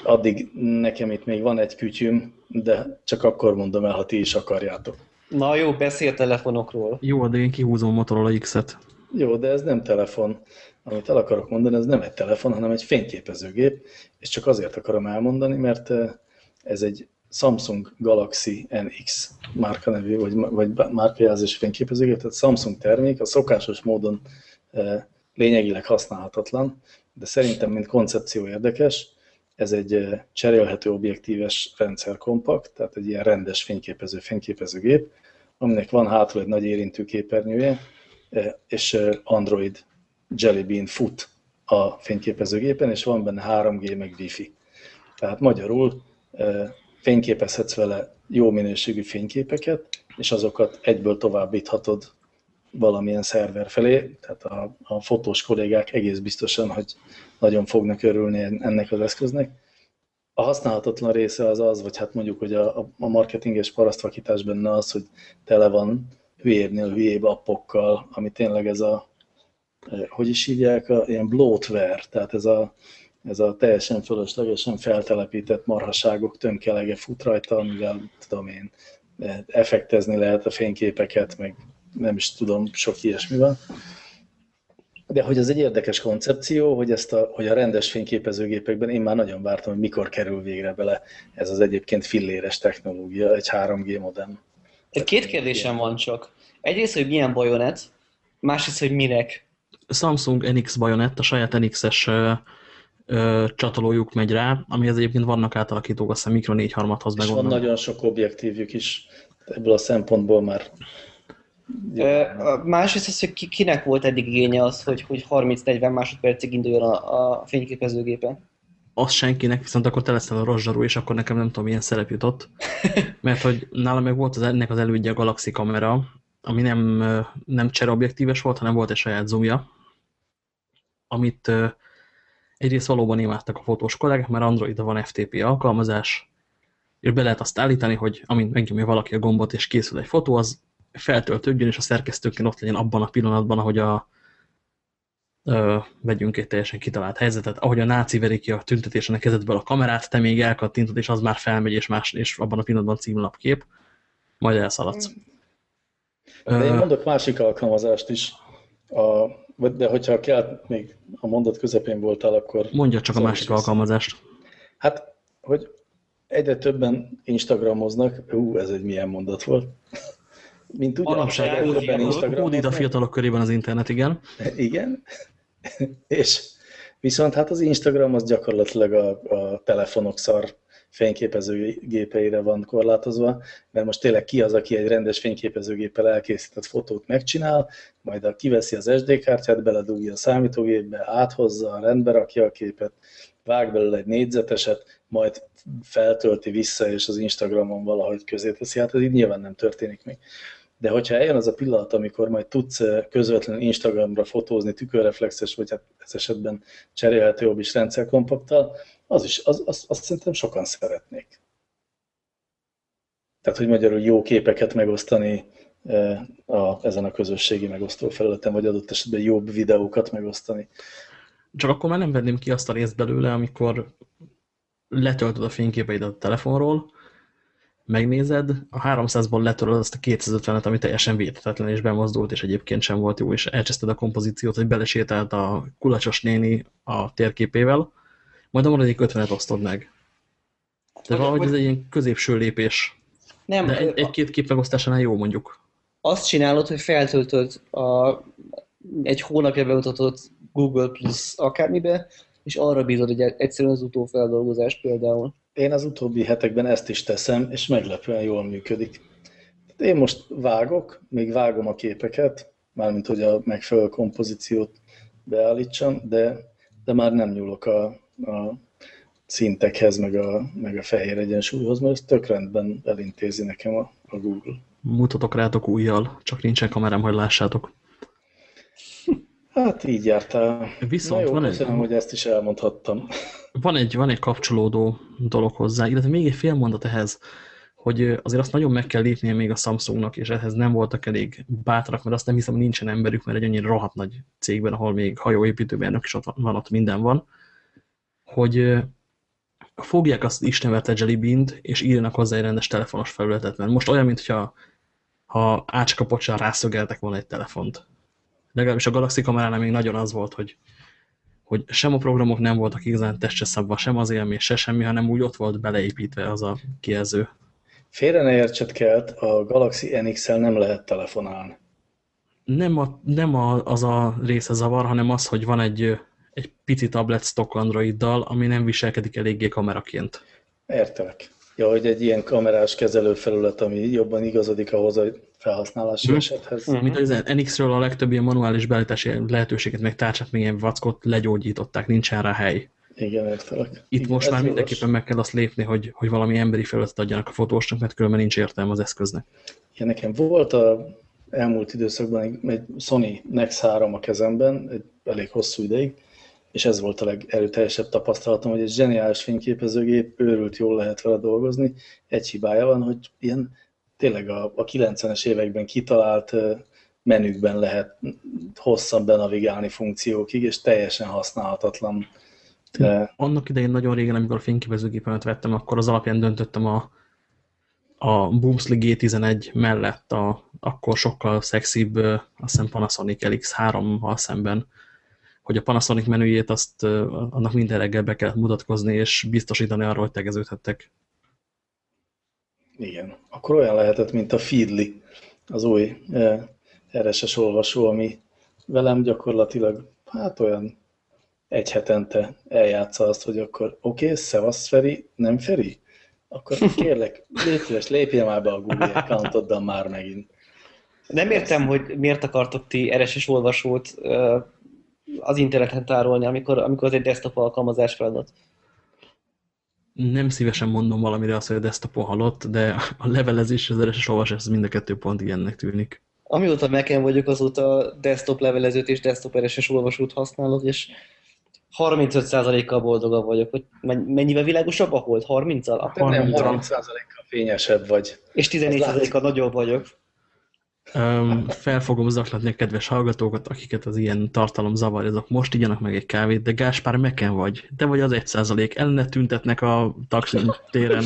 Addig nekem itt még van egy kütyüm, de csak akkor mondom el, ha ti is akarjátok.
Na jó, beszél telefonokról.
Jó, de én kihúzom Motorola X-et.
Jó, de ez nem telefon. Amit el akarok mondani, ez nem egy telefon, hanem egy fényképezőgép, és csak azért akarom elmondani, mert ez egy Samsung Galaxy NX márka nevű, vagy, vagy márkajelzés fényképezőgép, tehát Samsung termék, a szokásos módon lényegileg használhatatlan, de szerintem, mint koncepció érdekes, ez egy cserélhető objektíves rendszer kompakt, tehát egy ilyen rendes fényképező fényképezőgép, aminek van hátul egy nagy érintő képernyője, és Android Jelly Bean fut a fényképezőgépen, és van benne 3G meg Wi-Fi. Tehát magyarul fényképezhetsz vele jó minőségű fényképeket, és azokat egyből továbbíthatod valamilyen szerver felé, tehát a, a fotós kollégák egész biztosan, hogy nagyon fognak örülni ennek az eszköznek. A használhatatlan része az az, vagy hát mondjuk, hogy a, a marketinges parasztvakítás benne az, hogy tele van hülyébbnél hülyébb appokkal, ami tényleg ez a, e, hogy is hívják, a, ilyen bloatware, tehát ez a, ez a teljesen fölöslegesen feltelepített marhaságok tömkelege fut rajta, amivel tudom én, e, effektezni lehet a fényképeket, meg nem is tudom, sok ilyesmi van. De hogy ez egy érdekes koncepció, hogy, ezt a, hogy a rendes fényképezőgépekben én már nagyon vártam, hogy mikor kerül végre bele ez az egyébként filléres technológia, egy 3G modem.
Két kérdésem van csak. Egyrészt, hogy milyen bajonet, másrészt, hogy minek.
Samsung NX bajonet, a saját NX-es csatolójuk megy rá, amihez egyébként vannak átalakítók, azt hiszem Mikro 4 harmadhoz
meg van nagyon sok objektívjük is, ebből a szempontból már
Másrészt az, hogy kinek volt eddig igénye az, hogy, hogy 30-40 másodpercig induljon a, a fényképezőgépe?
Az senkinek, viszont akkor te leszel a rozsarú, és akkor nekem nem tudom, milyen szerep jutott. Mert hogy nálam meg volt az, ennek az elődje a Galaxy kamera, ami nem, nem csereobjektíves volt, hanem volt egy saját zoomja, amit egyrészt valóban imádtak a fotós kollégák, mert Android van FTP alkalmazás, és be lehet azt állítani, hogy amint megnyomja valaki a gombot és készül egy fotó, az feltöltődjön, és a szerkesztőként ott legyen abban a pillanatban, ahogy a ö, vegyünk egy teljesen kitalált helyzetet, ahogy a náci veri ki a tüntetésen a kezedből a kamerát, te még elkattintod, és az már felmegy, és, más, és abban a pillanatban címlapkép, majd elszaladsz.
De én mondok másik alkalmazást is, a, de hogyha kell, még a mondat közepén voltál, akkor...
Mondja csak a másik alkalmazást.
Hát, hogy egyre többen Instagramoznak, ú, ez egy milyen mondat volt.
Mint ugye, Alapság hódít a fiatalok körében az internet, igen.
Igen. És viszont hát az Instagram az gyakorlatilag a, a telefonok szar fényképezőgépeire van korlátozva, mert most tényleg ki az, aki egy rendes fényképezőgéppel elkészített fotót megcsinál, majd a kiveszi az SD kártyát, beledugja a számítógépbe, áthozza, rendbe rakja a képet, vág belőle egy négyzeteset, majd feltölti vissza, és az Instagramon valahogy közé teszi. Hát ez így nyilván nem történik még de hogyha eljön az a pillanat, amikor majd tudsz közvetlenül Instagramra fotózni tükörreflexes, vagy hát ez esetben cserélhető jobb is rendszerkompakttal, az is, az, az, azt szerintem sokan szeretnék. Tehát, hogy magyarul jó képeket megosztani a, ezen a közösségi megosztó felületen, vagy adott esetben jobb videókat megosztani.
Csak akkor már nem venném ki azt a részt belőle, amikor letöltöd a fényképeidet a telefonról, megnézed, a 300-ból letöröd azt a 250-et, ami teljesen védhetetlen és bemozdult, és egyébként sem volt jó, és elcseszted a kompozíciót, hogy belesétált a kulacsos néni a térképével, majd a maradék 50-et osztod meg. De valahogy ez egy ilyen középső lépés. Nem, De egy-két egy kép megosztásánál jó mondjuk.
Azt csinálod, hogy feltöltöd a, egy hónapja bemutatott Google Plus akármibe, és arra bízod hogy egyszerűen az utófeldolgozást például.
Én az utóbbi hetekben ezt is teszem, és meglepően jól működik. Én most vágok, még vágom a képeket, mármint hogy a megfelelő kompozíciót beállítsam, de, de már nem nyúlok a, a szintekhez, meg a, meg a fehér egyensúlyhoz, mert ez tök rendben elintézi nekem a, a Google.
Mutatok rátok újjal, csak nincsen kamerám, hogy lássátok.
Hát így jártál.
Viszont
Na jó,
van
köszönöm,
egy,
hogy ezt is elmondhattam.
van, egy, van egy kapcsolódó dolog hozzá, illetve még egy fél mondat ehhez, hogy azért azt nagyon meg kell lépnie még a Samsungnak, és ehhez nem voltak elég bátrak, mert azt nem hiszem, hogy nincsen emberük, mert egy annyira rohadt nagy cégben, ahol még hajóépítőmérnök is ott van, ott minden van, hogy fogják azt istenverte Jelly Bean-t, és írjanak hozzá egy rendes telefonos felületet, mert most olyan, mintha ha ácskapocsal rászögeltek volna egy telefont. Legalábbis a Galaxy kameránál még nagyon az volt, hogy, hogy sem a programok nem voltak igazán testre szabva, sem az élmény, se semmi, hanem úgy ott volt beleépítve az a kijelző.
Félre ne értset kelt, a Galaxy NX-el nem lehet telefonálni.
Nem, a, nem a, az a része zavar, hanem az, hogy van egy, egy pici tablet stock Androiddal, ami nem viselkedik eléggé kameraként.
Értelek. Ja, hogy egy ilyen kamerás kezelőfelület, ami jobban igazodik ahhoz a felhasználási
Hm.
esethez.
Hm.
Mint az NX-ről a legtöbb ilyen manuális beállítási lehetőséget, meg ilyen vackot legyógyították, nincsen rá hely.
Igen, értelek.
Itt
Igen,
most már
jogos.
mindenképpen meg kell azt lépni, hogy, hogy valami emberi felületet adjanak a fotósnak, mert különben nincs értelme az eszköznek.
Igen, nekem volt a elmúlt időszakban egy, egy Sony Nex 3 a kezemben, egy elég hosszú ideig, és ez volt a legerőteljesebb tapasztalatom, hogy egy zseniális fényképezőgép, őrült jól lehet vele dolgozni. Egy hibája van, hogy ilyen tényleg a, a 90-es években kitalált menükben lehet hosszan benavigálni funkciókig, és teljesen használhatatlan. De,
Annak idején nagyon régen, amikor a fényképezőgépemet vettem, akkor az alapján döntöttem a, a Boomsly G11 mellett a akkor sokkal szexibb, azt hiszem Panasonic LX3-val szemben, hogy a Panasonic menüjét azt annak minden reggel be kellett mutatkozni, és biztosítani arról, hogy tegeződhettek.
igen, akkor olyan lehetett, mint a Feedly, az új eh, RSS olvasó, ami velem gyakorlatilag, hát olyan egy hetente eljátsza azt, hogy akkor oké, okay, szevasz Feri, nem Feri? Akkor kérlek, légy szíves, lépjen már be a Google accountoddal már megint.
Nem értem, hogy miért akartok ti RSS olvasót az interneten tárolni, amikor, amikor az egy desktop alkalmazás feladat.
Nem szívesen mondom valamire azt, hogy a desktopon halott, de a levelezés és az RSS olvasás az mind a kettő pont ilyennek tűnik.
Amióta Mac-en vagyok, azóta desktop levelezőt és desktop RSS olvasót használok, és 35%-kal boldogabb vagyok. Hogy men- mennyivel világosabb a hold? 30-al?
De nem
30-al.
30%-kal fényesebb vagy.
És 14%-kal nagyobb vagyok.
Fel fogom zaklatni a kedves hallgatókat, akiket az ilyen tartalom zavar, azok most igyanak meg egy kávét, de Gáspár meken vagy. Te vagy az egy százalék. El ne tüntetnek a Taksim téren.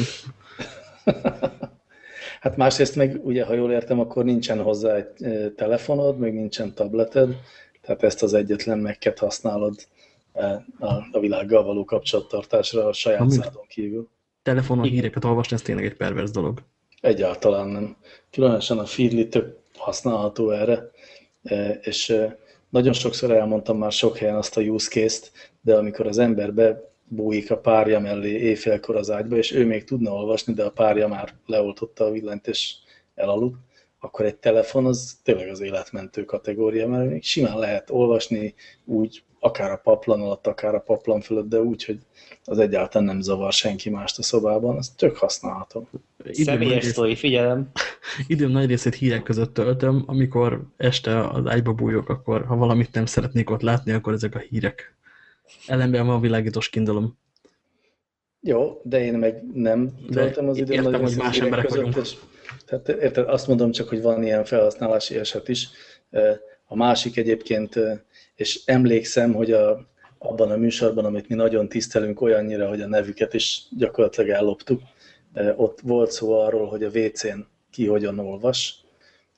Hát másrészt meg, ugye, ha jól értem, akkor nincsen hozzá egy telefonod, meg nincsen tableted, tehát ezt az egyetlen megket használod a, világgal való kapcsolattartásra a saját
Amúgy.
szádon kívül.
Telefonon híreket olvasni, ez tényleg egy pervers dolog.
Egyáltalán nem. Különösen a Feedly tök használható erre, eh, és eh, nagyon sokszor elmondtam már sok helyen azt a use case-t, de amikor az ember bebújik a párja mellé éjfélkor az ágyba, és ő még tudna olvasni, de a párja már leoltotta a villanyt és elaludt, akkor egy telefon az tényleg az életmentő kategória, mert még simán lehet olvasni úgy, akár a paplan alatt, akár a paplan fölött, de úgy, hogy az egyáltalán nem zavar senki mást a szobában, az tök használható.
Személyes sztori, figyelem.
időm nagy részét hírek között töltöm, amikor este az ágyba bújok, akkor ha valamit nem szeretnék ott látni, akkor ezek a hírek. Ellenben van világítós kindalom.
Jó, de én meg nem töltöm az időm
értem,
nagy
hogy
részét
más
hírek
emberek
között,
vagyunk.
és, tehát érted, azt mondom csak, hogy van ilyen felhasználási eset is. Eh, A másik egyébként, eh, és emlékszem, hogy a, abban a műsorban, amit mi nagyon tisztelünk olyannyira, hogy a nevüket is gyakorlatilag elloptuk, eh, ott volt szó arról, hogy a WC-n ki hogyan olvas,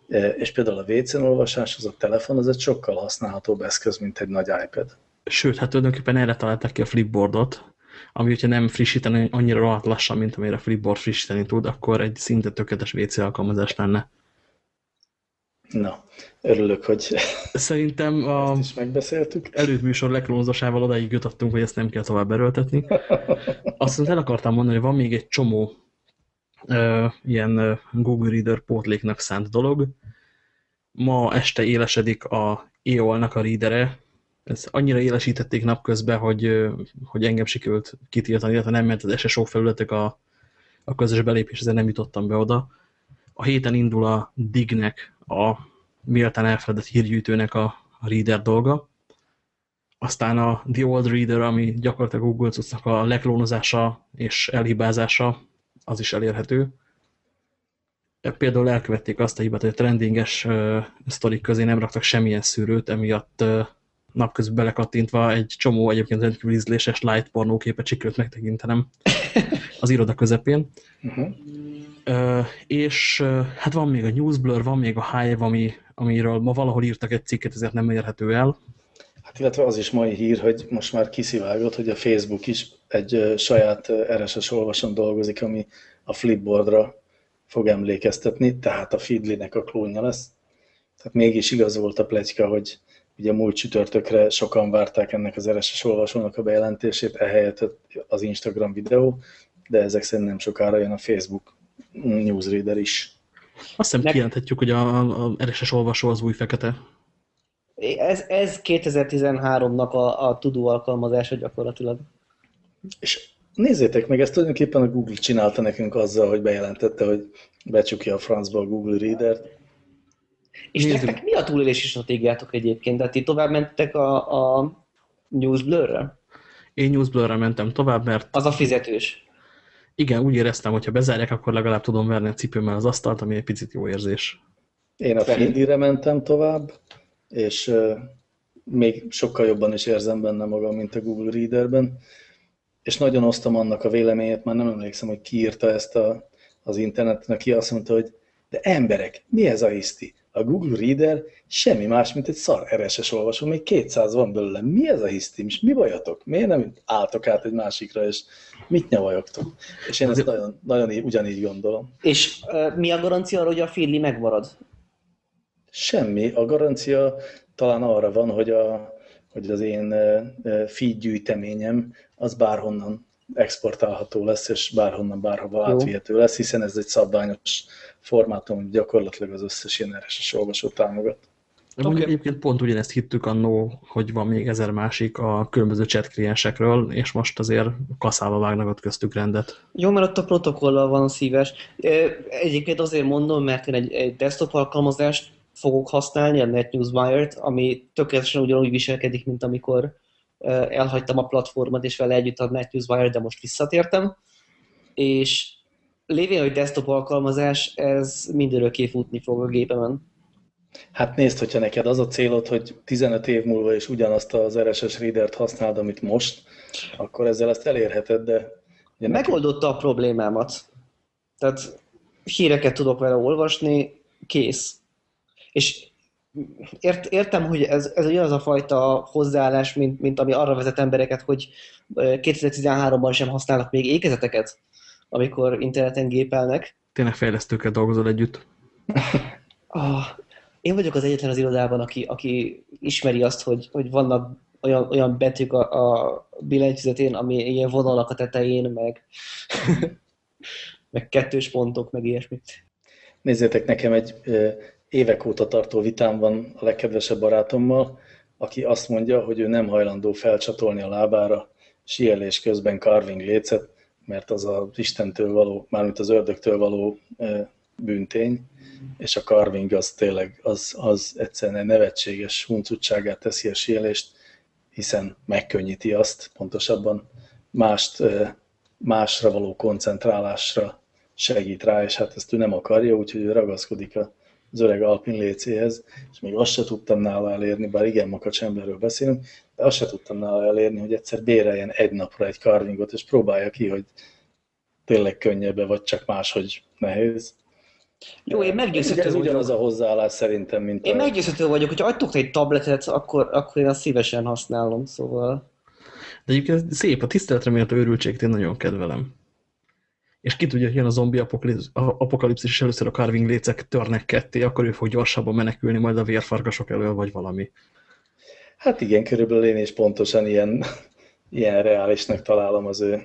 Eh, és például a WC-n olvasás, az a telefon, az egy sokkal használhatóbb eszköz, mint egy nagy iPad.
Sőt, hát tulajdonképpen erre találták ki a flipboardot, ami hogyha nem frissíteni annyira rohadt lassan, mint amire a flipboard frissíteni tud, akkor egy szinte tökéletes WC alkalmazás lenne.
Na, örülök, hogy
Szerintem a
ezt is megbeszéltük.
előzműsor leklónozásával odáig jutottunk, hogy ezt nem kell tovább erőltetni. Azt el akartam mondani, hogy van még egy csomó ö, ilyen Google Reader pótléknak szánt dolog. Ma este élesedik a EOL-nak a readere, Ez annyira élesítették napközben, hogy, hogy engem sikerült kitiltani, illetve nem ment az SSO felületek a, a közös belépés, ezért nem jutottam be oda. A héten indul a Dignek, a méltán elfeledett hírgyűjtőnek a, Reader dolga. Aztán a The Old Reader, ami gyakorlatilag Google a leklónozása és elhibázása, az is elérhető. Például elkövették azt a hibát, hogy a trendinges uh, sztorik közé nem raktak semmilyen szűrőt, emiatt uh, napközben belekattintva egy csomó egyébként rendkívül ízléses light pornóképet sikerült megtekintenem az iroda közepén. Uh -huh. uh, és uh, hát van még a Newsblur, van még a Hive, ami, amiről ma valahol írtak egy cikket, ezért nem érhető el.
Hát illetve az is mai hír, hogy most már kisziválgott, hogy a Facebook is egy uh, saját RSS olvason dolgozik, ami a Flipboardra fog emlékeztetni, tehát a Feedly-nek a klónja lesz. Tehát mégis igaz volt a pletyka, hogy ugye múlt csütörtökre sokan várták ennek az RSS olvasónak a bejelentését, ehelyett az Instagram videó, de ezek szerint nem sokára jön a Facebook newsreader is.
Azt hiszem kijelenthetjük, hogy a, a RSS olvasó az új fekete.
Ez, ez 2013-nak a, a tudó alkalmazása gyakorlatilag.
És nézzétek meg, ezt tulajdonképpen a Google csinálta nekünk azzal, hogy bejelentette, hogy becsukja a francba a Google Reader-t,
és Nézzük. nektek mi a túlélési stratégiátok egyébként? Tehát ti tovább mentek a, a Newsblur-re?
Én Newsblur-re mentem tovább, mert...
Az a fizetős.
Igen, úgy éreztem, hogy ha bezárják, akkor legalább tudom verni a cipőmmel az asztalt, ami egy picit jó érzés.
Én a Feedly-re mentem tovább, és még sokkal jobban is érzem benne magam, mint a Google Readerben. És nagyon osztom annak a véleményét, már nem emlékszem, hogy ki írta ezt a, az interneten, aki azt mondta, hogy de emberek, mi ez a hiszti? A Google Reader semmi más, mint egy szar RSS olvasó, még 200 van belőle. Mi ez a hisztim, és mi bajatok? Miért nem álltok át egy másikra, és mit nyavajogtok? És én ezt nagyon, nagyon így, ugyanígy gondolom.
És uh, mi a garancia arra, hogy a Feedly megmarad?
Semmi. A garancia talán arra van, hogy, a, hogy az én feed gyűjteményem az bárhonnan exportálható lesz, és bárhonnan, bárhova Jó. átvihető lesz, hiszen ez egy szabványos formátum, gyakorlatilag az összes ilyen RSS olvasó támogat.
Okay. Egyébként pont ugyanezt hittük annó, hogy van még ezer másik a különböző chat kliensekről, és most azért kaszába vágnak ott köztük rendet.
Jó, mert ott a protokollal van szíves. Egyébként azért mondom, mert én egy, egy desktop alkalmazást fogok használni, a NetNewsWire-t, ami tökéletesen ugyanúgy viselkedik, mint amikor elhagytam a platformot, és vele együtt a NetNewsWire, de most visszatértem. És lévén, hogy desktop alkalmazás, ez mindörökké futni fog a gépemen.
Hát nézd, hogyha neked az a célod, hogy 15 év múlva is ugyanazt az RSS readert használd, amit most, akkor ezzel ezt elérheted, de...
Megoldotta a problémámat. Tehát híreket tudok vele olvasni, kész. És ért, értem, hogy ez, ez ugyanaz a fajta hozzáállás, mint, mint ami arra vezet embereket, hogy 2013-ban sem használnak még ékezeteket amikor interneten gépelnek.
Tényleg fejlesztőkkel dolgozol együtt?
oh, én vagyok az egyetlen az irodában, aki, aki ismeri azt, hogy, hogy vannak olyan, olyan betűk a, a billentyűzetén, ami ilyen vonalak a tetején, meg, meg kettős pontok, meg ilyesmi.
Nézzétek, nekem egy évek óta tartó vitám van a legkedvesebb barátommal, aki azt mondja, hogy ő nem hajlandó felcsatolni a lábára síelés közben carving lécet, mert az az Istentől való, mármint az ördögtől való bűntény, és a carving az tényleg az, az egyszerűen nevetséges huncutságát teszi a síelést, hiszen megkönnyíti azt, pontosabban mást, másra való koncentrálásra segít rá, és hát ezt ő nem akarja, úgyhogy ő ragaszkodik az öreg Alpin lécéhez, és még azt se tudtam nála elérni, bár igen makacs emberről beszélünk, de azt se tudtam nála elérni, hogy egyszer béreljen egy napra egy carvingot, és próbálja ki, hogy tényleg könnyebb vagy csak máshogy nehéz.
Jó, én meggyőzhető vagyok.
ugyanaz a hozzáállás szerintem, mint
Én a... meggyőzhető vagyok, hogy adtok egy tabletet, akkor, akkor én azt szívesen használom, szóval...
De egyébként szép, a tiszteletre méltó őrültséget én nagyon kedvelem. És ki tudja, hogy jön a zombi apokalipszis, és először a carving lécek törnek ketté, akkor ő fog gyorsabban menekülni majd a vérfarkasok elől, vagy valami.
Hát igen, körülbelül én is pontosan ilyen, ilyen reálisnak találom az ő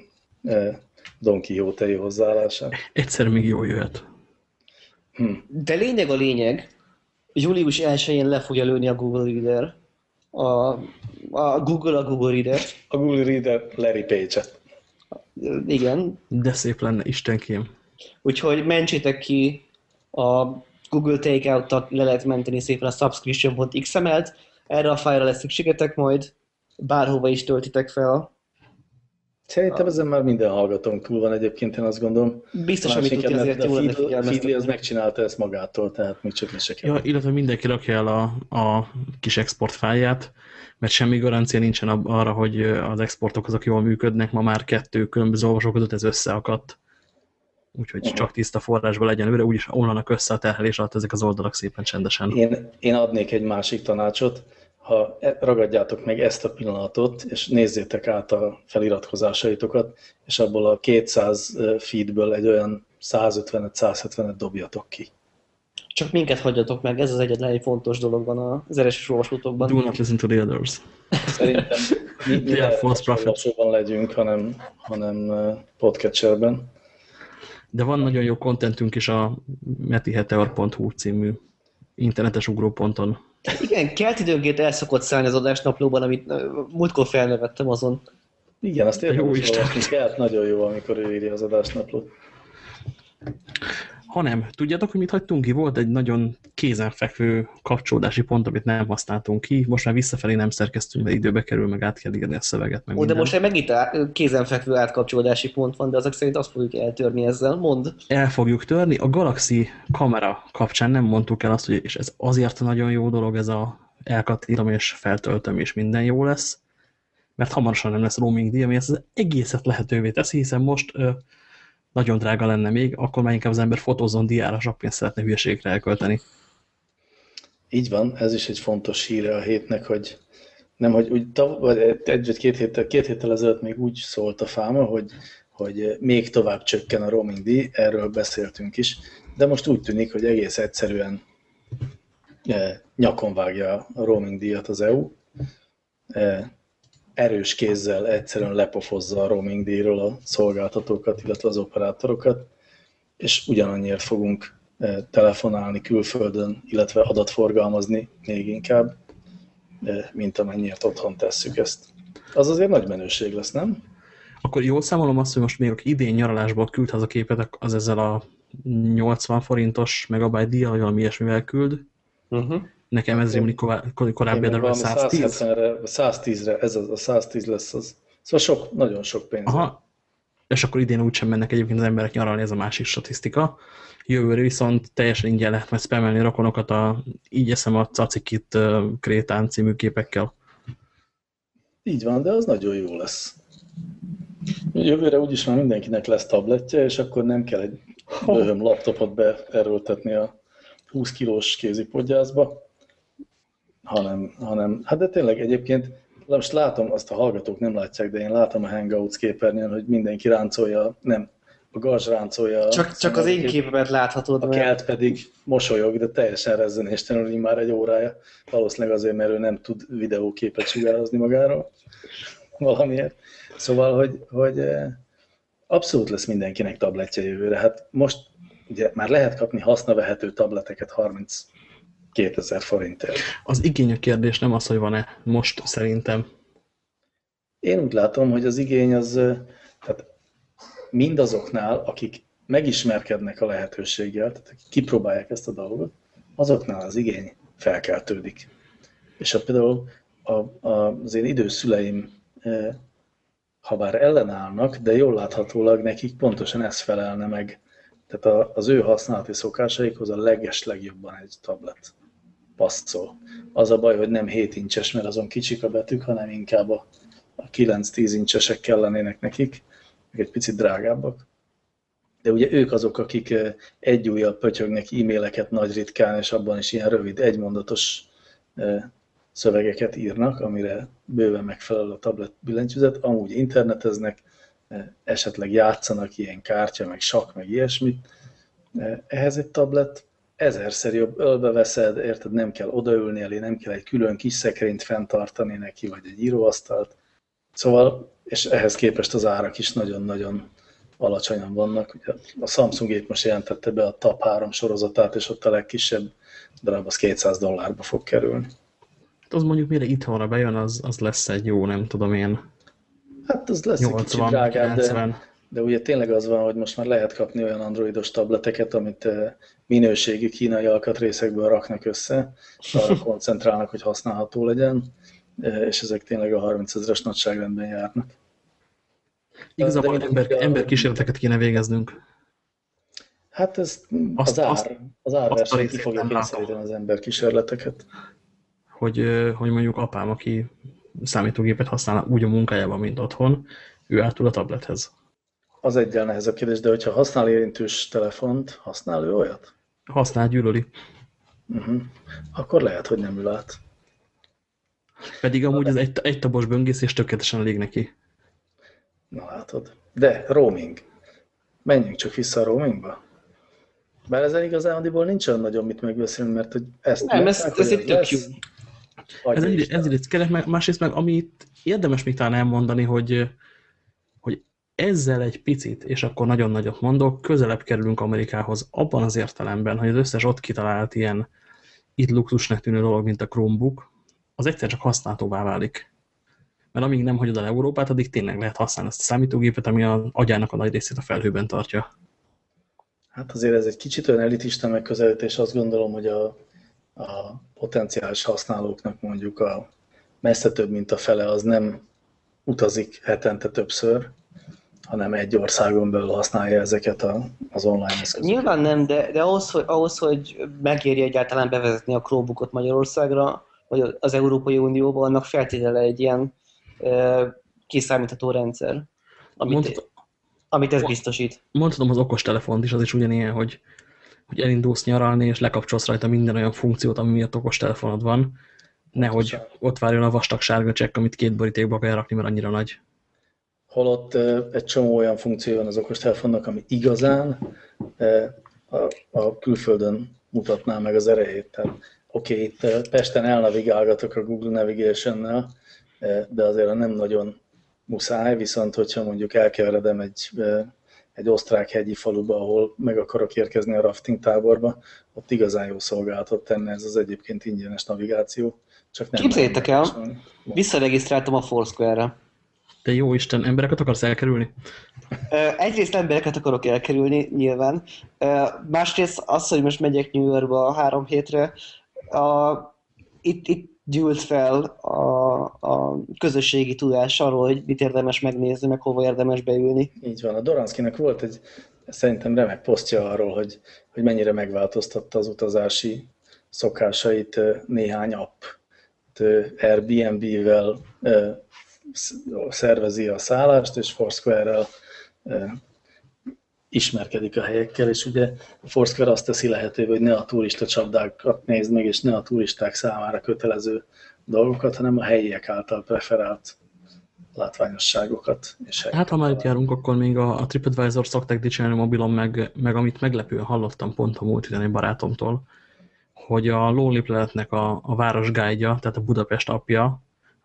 Don Quixote hozzáállását.
Egyszer még jó jöhet.
Hm. De lényeg a lényeg, július 1-én le fogja lőni a Google Reader a A Google a Google Reader.
A Google Reader Larry Page-et.
Igen.
De szép lenne, istenkém.
Úgyhogy mentsétek ki a Google Takeout-at le lehet menteni szépen a subscription.xml-t. Erre a fájra lesz szükségetek majd, bárhova is töltitek fel.
Szerintem ezen már minden hallgatónk túl van egyébként, én azt gondolom.
Biztos, amit tudja, azért jó lenne
Feedly, az megcsinálta ezt magától, tehát még csak se kell.
Ja, illetve mindenki rakja el a, a kis export fáját, mert semmi garancia nincsen arra, hogy az exportok azok jól működnek. Ma már kettő különböző olvasó között ez összeakadt. Úgyhogy uh -huh. csak tiszta forrásban legyen őre, úgyis omlanak össze a terhelés alatt ezek az oldalak szépen csendesen.
Én, én adnék egy másik tanácsot, ha e- ragadjátok meg ezt a pillanatot, és nézzétek át a feliratkozásaitokat, és abból a 200 feedből egy olyan 150-170-et dobjatok ki.
Csak minket hagyjatok meg, ez az egyetlen egy fontos dolog van az eres olvasótokban.
Do not listen to the others.
Szerintem mi, false legyünk, hanem, hanem podcatcherben.
De van nagyon jó kontentünk is a metiheteor.hu című internetes ugróponton.
Igen, kelt időnként el szokott szállni az adásnaplóban, amit múltkor felnevettem azon.
Igen, azt érdemes olvasni. Kelt nagyon jó, amikor ő írja az adásnaplót.
Ha nem, tudjátok, hogy mit hagytunk ki? Volt egy nagyon kézenfekvő kapcsolódási pont, amit nem használtunk ki. Most már visszafelé nem szerkeztünk, mert időbe kerül, meg át kell írni a szöveget. Meg
Ó, de most megint kézenfekvő átkapcsolódási pont van, de azok szerint azt fogjuk eltörni ezzel. Mond.
El fogjuk törni. A Galaxy kamera kapcsán nem mondtuk el azt, hogy és ez azért nagyon jó dolog, ez a elkatírom és feltöltöm, és minden jó lesz, mert hamarosan nem lesz roaming díj, ami ezt az egészet lehetővé teszi, hiszen most nagyon drága lenne még, akkor már inkább az ember fotózon diára, sok pénzt szeretne hülyeségre elkölteni.
Így van, ez is egy fontos híre a hétnek, hogy nem, hogy úgy, vagy egy vagy két héttel, két héttel ezelőtt még úgy szólt a fáma, hogy, hogy még tovább csökken a roaming díj, erről beszéltünk is, de most úgy tűnik, hogy egész egyszerűen e, nyakon vágja a roaming díjat az EU. Erős kézzel egyszerűen lepofozza a roaming díjról a szolgáltatókat, illetve az operátorokat, és ugyanannyiért fogunk e, telefonálni külföldön, illetve adatforgalmazni még inkább, e, mint amennyiért otthon tesszük ezt. Az azért nagy menőség lesz, nem?
Akkor jól számolom azt, hogy most még idén nyaralásból küld haza képet, az ezzel a 80 forintos megabyte díjjal, vagy valami ilyesmivel küld. Uh mhm. -huh. Nekem ez rémlik korábbi adásban 110.
170-re, 110-re, ez az, a 110 lesz az. Szóval sok, nagyon sok pénz.
Aha. És akkor idén úgysem mennek egyébként az emberek nyaralni, ez a másik statisztika. Jövőre viszont teljesen ingyen lehet majd spamelni rokonokat a így eszem a Cacikit Krétán című képekkel.
Így van, de az nagyon jó lesz. Jövőre úgyis már mindenkinek lesz tabletje, és akkor nem kell egy bőhöm laptopot beerőltetni a 20 kilós kézipodgyászba, hanem, hanem, hát de tényleg egyébként most látom, azt a hallgatók nem látják, de én látom a Hangouts képernyőn, hogy mindenki ráncolja, nem, a gazs ráncolja.
Csak, csak az én képemet láthatod.
A kelt pedig mosolyog, de teljesen rezzenéstelenül már egy órája. Valószínűleg azért, mert ő nem tud videóképet sugározni magáról valamiért. Szóval, hogy, hogy eh, abszolút lesz mindenkinek tabletje jövőre. Hát most ugye már lehet kapni hasznavehető tableteket 30 2000 forintért.
Az igény a kérdés nem az, hogy van-e most szerintem.
Én úgy látom, hogy az igény az, tehát mindazoknál, akik megismerkednek a lehetőséggel, tehát akik kipróbálják ezt a dolgot, azoknál az igény felkeltődik. És ha például a, a, az én időszüleim, ha bár ellenállnak, de jól láthatólag nekik pontosan ez felelne meg. Tehát az ő használati szokásaikhoz a leges legjobban egy tablet passzol. Az a baj, hogy nem 7 incses, mert azon kicsik a betűk, hanem inkább a, a 9-10 incsesek kellenének nekik, meg egy picit drágábbak. De ugye ők azok, akik egy újabb pötyögnek e-maileket nagy ritkán, és abban is ilyen rövid, egymondatos szövegeket írnak, amire bőven megfelel a tablet billentyűzet, amúgy interneteznek, esetleg játszanak ilyen kártya, meg sak, meg ilyesmit. Ehhez egy tablet ezerszer jobb, ölbe veszed, érted, nem kell odaülni elé, nem kell egy külön kis szekrényt fenntartani neki, vagy egy íróasztalt. Szóval, és ehhez képest az árak is nagyon-nagyon alacsonyan vannak. Ugye a Samsung épp most jelentette be a TAP 3 sorozatát, és ott a legkisebb darab az 200 dollárba fog kerülni.
az mondjuk mire itthonra bejön, az, az lesz egy jó, nem tudom én,
Hát az lesz 80, egy kicsit drágább, de, de ugye tényleg az van, hogy most már lehet kapni olyan androidos tableteket, amit eh, minőségi kínai alkatrészekből raknak össze, és arra koncentrálnak, hogy használható legyen, és ezek tényleg a 30 ezeres nagyságrendben járnak.
Igazából de ember, a... emberkísérleteket kéne végeznünk.
Hát ez azt, az ár, azt, az árverseny ki fogja kényszeríteni az emberkísérleteket.
Hogy, hogy mondjuk apám, aki számítógépet használ úgy a munkájában, mint otthon, ő átul a tablethez.
Az egyel nehezebb kérdés, de hogyha használ érintős telefont, használ ő olyat?
Használ, gyűlöli.
Uh mhm. -huh. Akkor lehet, hogy nem ül át.
Pedig amúgy ez egy, egy tabos böngészés tökéletesen elég neki.
Na látod. De roaming. Menjünk csak vissza a roamingba. Bár ezzel igazándiból nincs olyan nagyon mit megbeszélni, mert hogy ezt...
Nem, ez, ez egy tök jó.
Ez, egy, ez egy meg, másrészt meg, amit érdemes még talán elmondani, hogy ezzel egy picit, és akkor nagyon nagyot mondok, közelebb kerülünk Amerikához abban az értelemben, hogy az összes ott kitalált ilyen itt luxusnak tűnő dolog, mint a Chromebook, az egyszer csak használhatóvá válik. Mert amíg nem hagyod el Európát, addig tényleg lehet használni ezt a számítógépet, ami a agyának a nagy részét a felhőben tartja.
Hát azért ez egy kicsit olyan elitista megközelítés, azt gondolom, hogy a, a potenciális használóknak mondjuk a messze több, mint a fele, az nem utazik hetente többször, hanem egy országon belül használja ezeket a, az online eszközöket.
Nyilván nem, de, de ahhoz, hogy, ahhoz, hogy megéri egyáltalán bevezetni a Chromebookot Magyarországra, vagy az Európai Unióban, annak feltétele egy ilyen e, kiszámítható rendszer, amit, Mondhat, amit ez biztosít.
Mondhatom az okostelefont is, az is ugyanilyen, hogy hogy elindulsz nyaralni, és lekapcsolsz rajta minden olyan funkciót, ami miatt okostelefonod van, nehogy ott várjon a vastag sárga csekk, amit két borítékba kell rakni, mert annyira nagy.
Holott egy csomó olyan funkció van az okostelefonnak, ami igazán a, külföldön mutatná meg az erejét. Tehát oké, okay, itt Pesten elnavigálgatok a Google Navigation-nel, de azért nem nagyon muszáj, viszont hogyha mondjuk elkeveredem egy egy osztrák hegyi faluba, ahol meg akarok érkezni a rafting táborba, ott igazán jó szolgálatot tenne ez az egyébként ingyenes navigáció. Csak nem
Képzeljétek el, visszaregisztráltam a Foursquare-re.
Te jó Isten, embereket akarsz elkerülni?
Egyrészt embereket akarok elkerülni, nyilván. Másrészt az, hogy most megyek New Yorkba három hétre, a, itt, itt gyűlt fel a, a közösségi tudás arról, hogy mit érdemes megnézni, meg hova érdemes beülni.
Így van. A Doranszkinek volt egy szerintem remek posztja arról, hogy, hogy mennyire megváltoztatta az utazási szokásait néhány app. Airbnb-vel szervezi a szállást, és Foursquare-rel ismerkedik a helyekkel, és ugye a Foursquare azt teszi lehetővé, hogy ne a turista csapdákat nézd meg, és ne a turisták számára kötelező dolgokat, hanem a helyiek által preferált látványosságokat. És
hát ha már itt járunk, akkor még a, a TripAdvisor szokták dicsérni mobilon, meg, meg amit meglepően hallottam pont a múlt egy barátomtól, hogy a Lonely Planet-nek a, a város guide tehát a Budapest apja,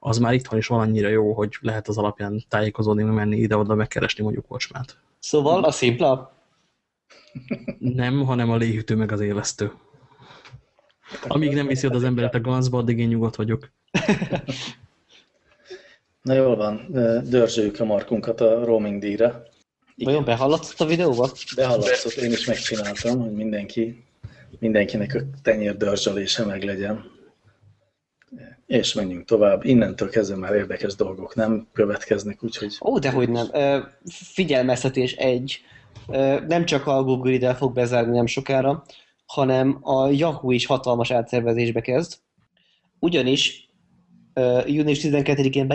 az már itthon is van annyira jó, hogy lehet az alapján tájékozódni, menni ide-oda, megkeresni mondjuk kocsmát.
Szóval a szimpla?
Nem, hanem a léhűtő meg az élesztő. Amíg nem viszi oda az emberet a ganzba, addig én nyugodt vagyok.
Na jól van, dörzsöljük a markunkat a roaming díjra.
Vajon behallatszott a videóba?
Behallatszott, én is megcsináltam, hogy mindenki, mindenkinek a tenyér dörzsölése meg legyen. És menjünk tovább. Innentől kezdve már érdekes dolgok nem következnek, úgyhogy...
Ó, dehogy nem. Figyelmeztetés egy. Nem csak a Google ide fog bezárni nem sokára, hanem a Yahoo is hatalmas átszervezésbe kezd. Ugyanis június 12-én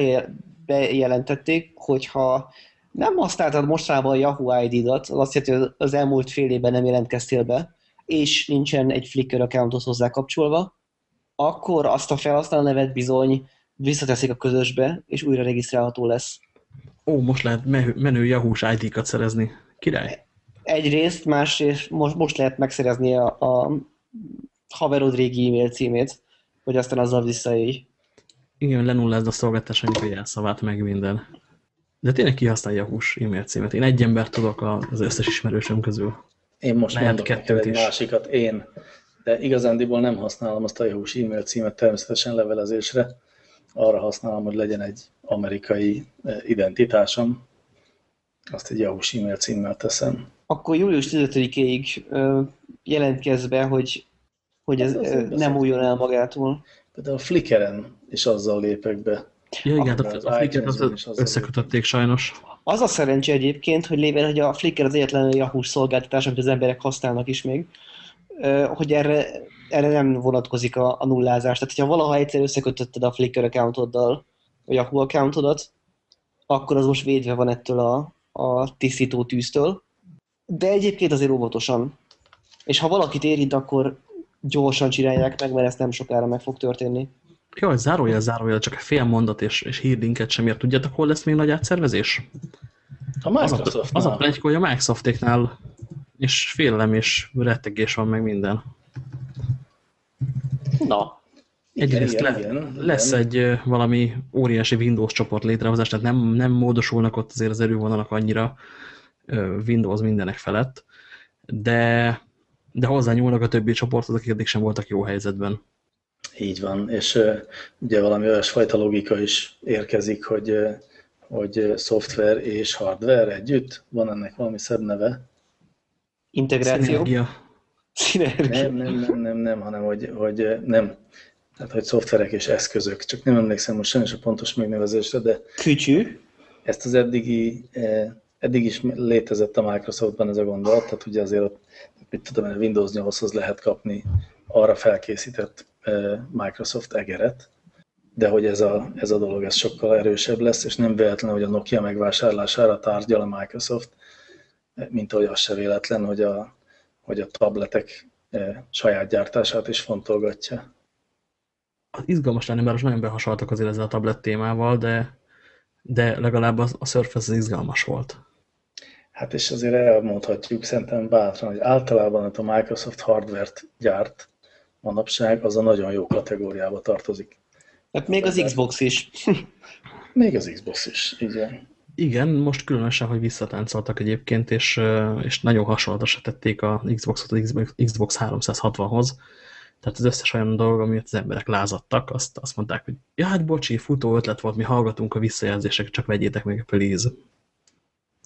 bejelentették, hogyha nem használtad mostában a Yahoo ID-dat, az azt jelenti, hogy az elmúlt fél évben nem jelentkeztél be, és nincsen egy Flickr accountot hozzá kapcsolva, akkor azt a felhasználó nevet bizony visszateszik a közösbe, és újra regisztrálható lesz.
Ó, most lehet menő Yahoo-s ID-kat szerezni. Király.
Egyrészt, másrészt most, most lehet megszerezni a, a haverod régi e-mail címét, hogy aztán azzal visszaélj.
Igen, lenullázd a szolgáltatás, amikor jelszavát meg minden. De tényleg ki használja a hús e-mail címet? Én egy ember tudok az összes ismerősöm közül.
Én most Lehet mondok kettőt is. másikat. Én de igazándiból nem használom azt a Yahoo e-mail címet természetesen levelezésre. Arra használom, hogy legyen egy amerikai identitásom. Azt egy Yahoo e-mail címmel teszem.
Akkor július 15-ig jelentkezz be, hogy, hogy ez
Hát az
nem újjon el magától.
Például a Flickeren is azzal lépek be.
Ja, igen,
Akkor
a, a
is
az összekötötték sajnos.
Az a szerencse egyébként, hogy lévén, hogy a Flickr az egyetlen Yahoo szolgáltatás, amit az emberek használnak is még, hogy erre, erre nem vonatkozik a, a nullázás. Tehát, hogyha valaha egyszer összekötötted a Flickr accountoddal, a Yahoo accountodat, akkor az most védve van ettől a, a tisztító tűztől. De egyébként azért óvatosan. És ha valakit érint, akkor gyorsan csinálják meg, mert ez nem sokára meg fog történni.
Jaj, zárójel, zárójel, csak egy fél mondat és, és hírlinket sem ért. Tudjátok, hol lesz még nagy átszervezés?
A
Az a,
Microsoft
az a hogy a Microsoftéknál és félelem és rettegés van meg minden.
Na,
Egyrészt le, lesz egy ö, valami óriási Windows csoport létrehozás, tehát nem, nem módosulnak ott azért az erővonalak annyira Windows mindenek felett, de, de hozzányúlnak a többi csoporthoz, akik eddig sem voltak jó helyzetben.
Így van, és uh, ugye valami olyasfajta logika is érkezik, hogy, uh, hogy szoftver és hardware együtt, van ennek valami szebb neve.
Integráció.
Szinergia.
Szinergia.
Nem, nem, nem, nem, nem, hanem hogy, hogy nem, tehát hogy szoftverek és eszközök, csak nem emlékszem most sajnos a pontos megnevezésre, de
Kütyű.
ezt az eddigi, eddig is létezett a Microsoftban ez a gondolat, tehát ugye azért ott, mit tudom, a Windows 8-hoz lehet kapni arra felkészített Microsoft egeret, de hogy ez a, ez a dolog ez sokkal erősebb lesz, és nem véletlen, hogy a Nokia megvásárlására tárgyal a Microsoft, mint az se véletlen, hogy a, hogy a tabletek eh, saját gyártását is fontolgatja.
Az izgalmas lenne, mert most nagyon behasaltak azért ezzel a tablet témával, de, de legalább az, a Surface az izgalmas volt.
Hát és azért elmondhatjuk szerintem bátran, hogy általában hogy a Microsoft hardware-t gyárt manapság, az a nagyon jó kategóriába tartozik.
Hát még az Xbox is.
Még az Xbox is, van.
Igen, most különösen, hogy visszatáncoltak egyébként, és, és nagyon hasonlatosra tették a Xboxot az Xbox 360-hoz. Tehát az összes olyan dolog, amit az emberek lázadtak, azt, azt mondták, hogy ja, hát bocsi, futó ötlet volt, mi hallgatunk a visszajelzések, csak vegyétek meg, please.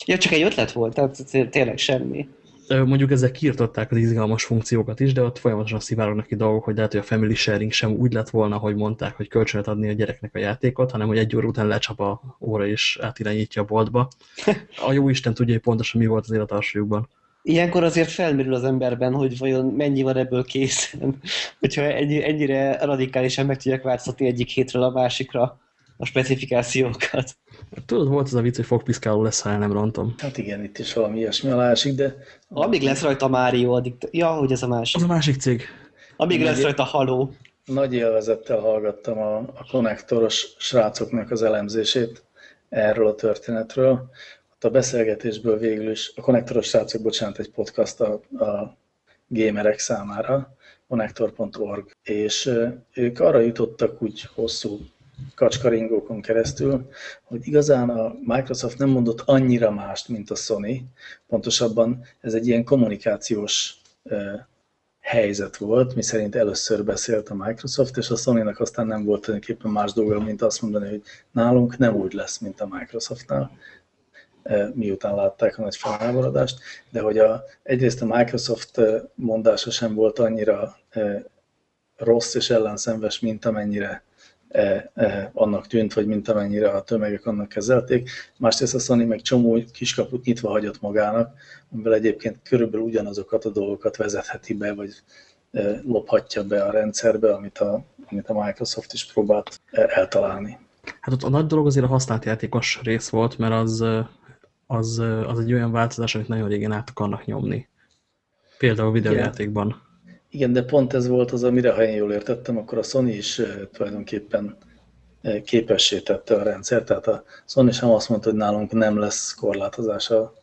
Ja, csak egy ötlet volt, tehát té- tényleg semmi.
Mondjuk ezzel kiirtották az izgalmas funkciókat is, de ott folyamatosan szivárognak ki dolgok, hogy lehet, hogy a family sharing sem úgy lett volna, hogy mondták, hogy kölcsönet adni a gyereknek a játékot, hanem hogy egy óra után lecsap a óra és átirányítja a boltba. A jó Isten tudja, hogy pontosan mi volt az életalsójukban.
Ilyenkor azért felmerül az emberben, hogy vajon mennyi van ebből készen, hogyha ennyi, ennyire radikálisan meg tudják változtatni egyik hétről a másikra a specifikációkat.
Tudod, volt az a vicc, hogy fogpiszkáló lesz, ha el nem rontom.
Hát igen, itt is valami ilyesmi alá esik, de
Amíg lesz rajta Mário, addig... Ja, hogy ez a másik.
Az a másik cég.
Amíg lesz rajta Halo.
nagy élvezettel hallgattam a, a konnektoros srácoknak az elemzését erről a történetről. Ott a beszélgetésből végül is, a konnektoros srácok, bocsánat, egy podcast a, a gamerek számára, connector.org, és ők arra jutottak úgy hosszú kacskaringókon keresztül, hogy igazán a Microsoft nem mondott annyira mást, mint a Sony. Pontosabban ez egy ilyen kommunikációs helyzet volt, mi szerint először beszélt a Microsoft, és a Sony-nak aztán nem volt tulajdonképpen más dolga, mint azt mondani, hogy nálunk nem úgy lesz, mint a Microsoftnál, miután látták a nagy felháborodást, de hogy a, egyrészt a Microsoft mondása sem volt annyira rossz és ellenszenves, mint amennyire annak tűnt, vagy mint amennyire a tömegek annak kezelték. Másrészt a Sony meg csomó kiskaput nyitva hagyott magának, amivel egyébként körülbelül ugyanazokat a dolgokat vezetheti be, vagy eh, lophatja be a rendszerbe, amit a, amit a Microsoft is próbált eltalálni.
Hát ott a nagy dolog azért a használt játékos rész volt, mert az, az, az egy olyan változás, amit nagyon régen át akarnak nyomni. Például videójátékban.
Igen, de pont ez volt az, amire, ha én jól értettem, akkor a Sony is eh, tulajdonképpen eh, képessé tette a rendszer. Tehát a Sony sem azt mondta, hogy nálunk nem lesz korlátozás a,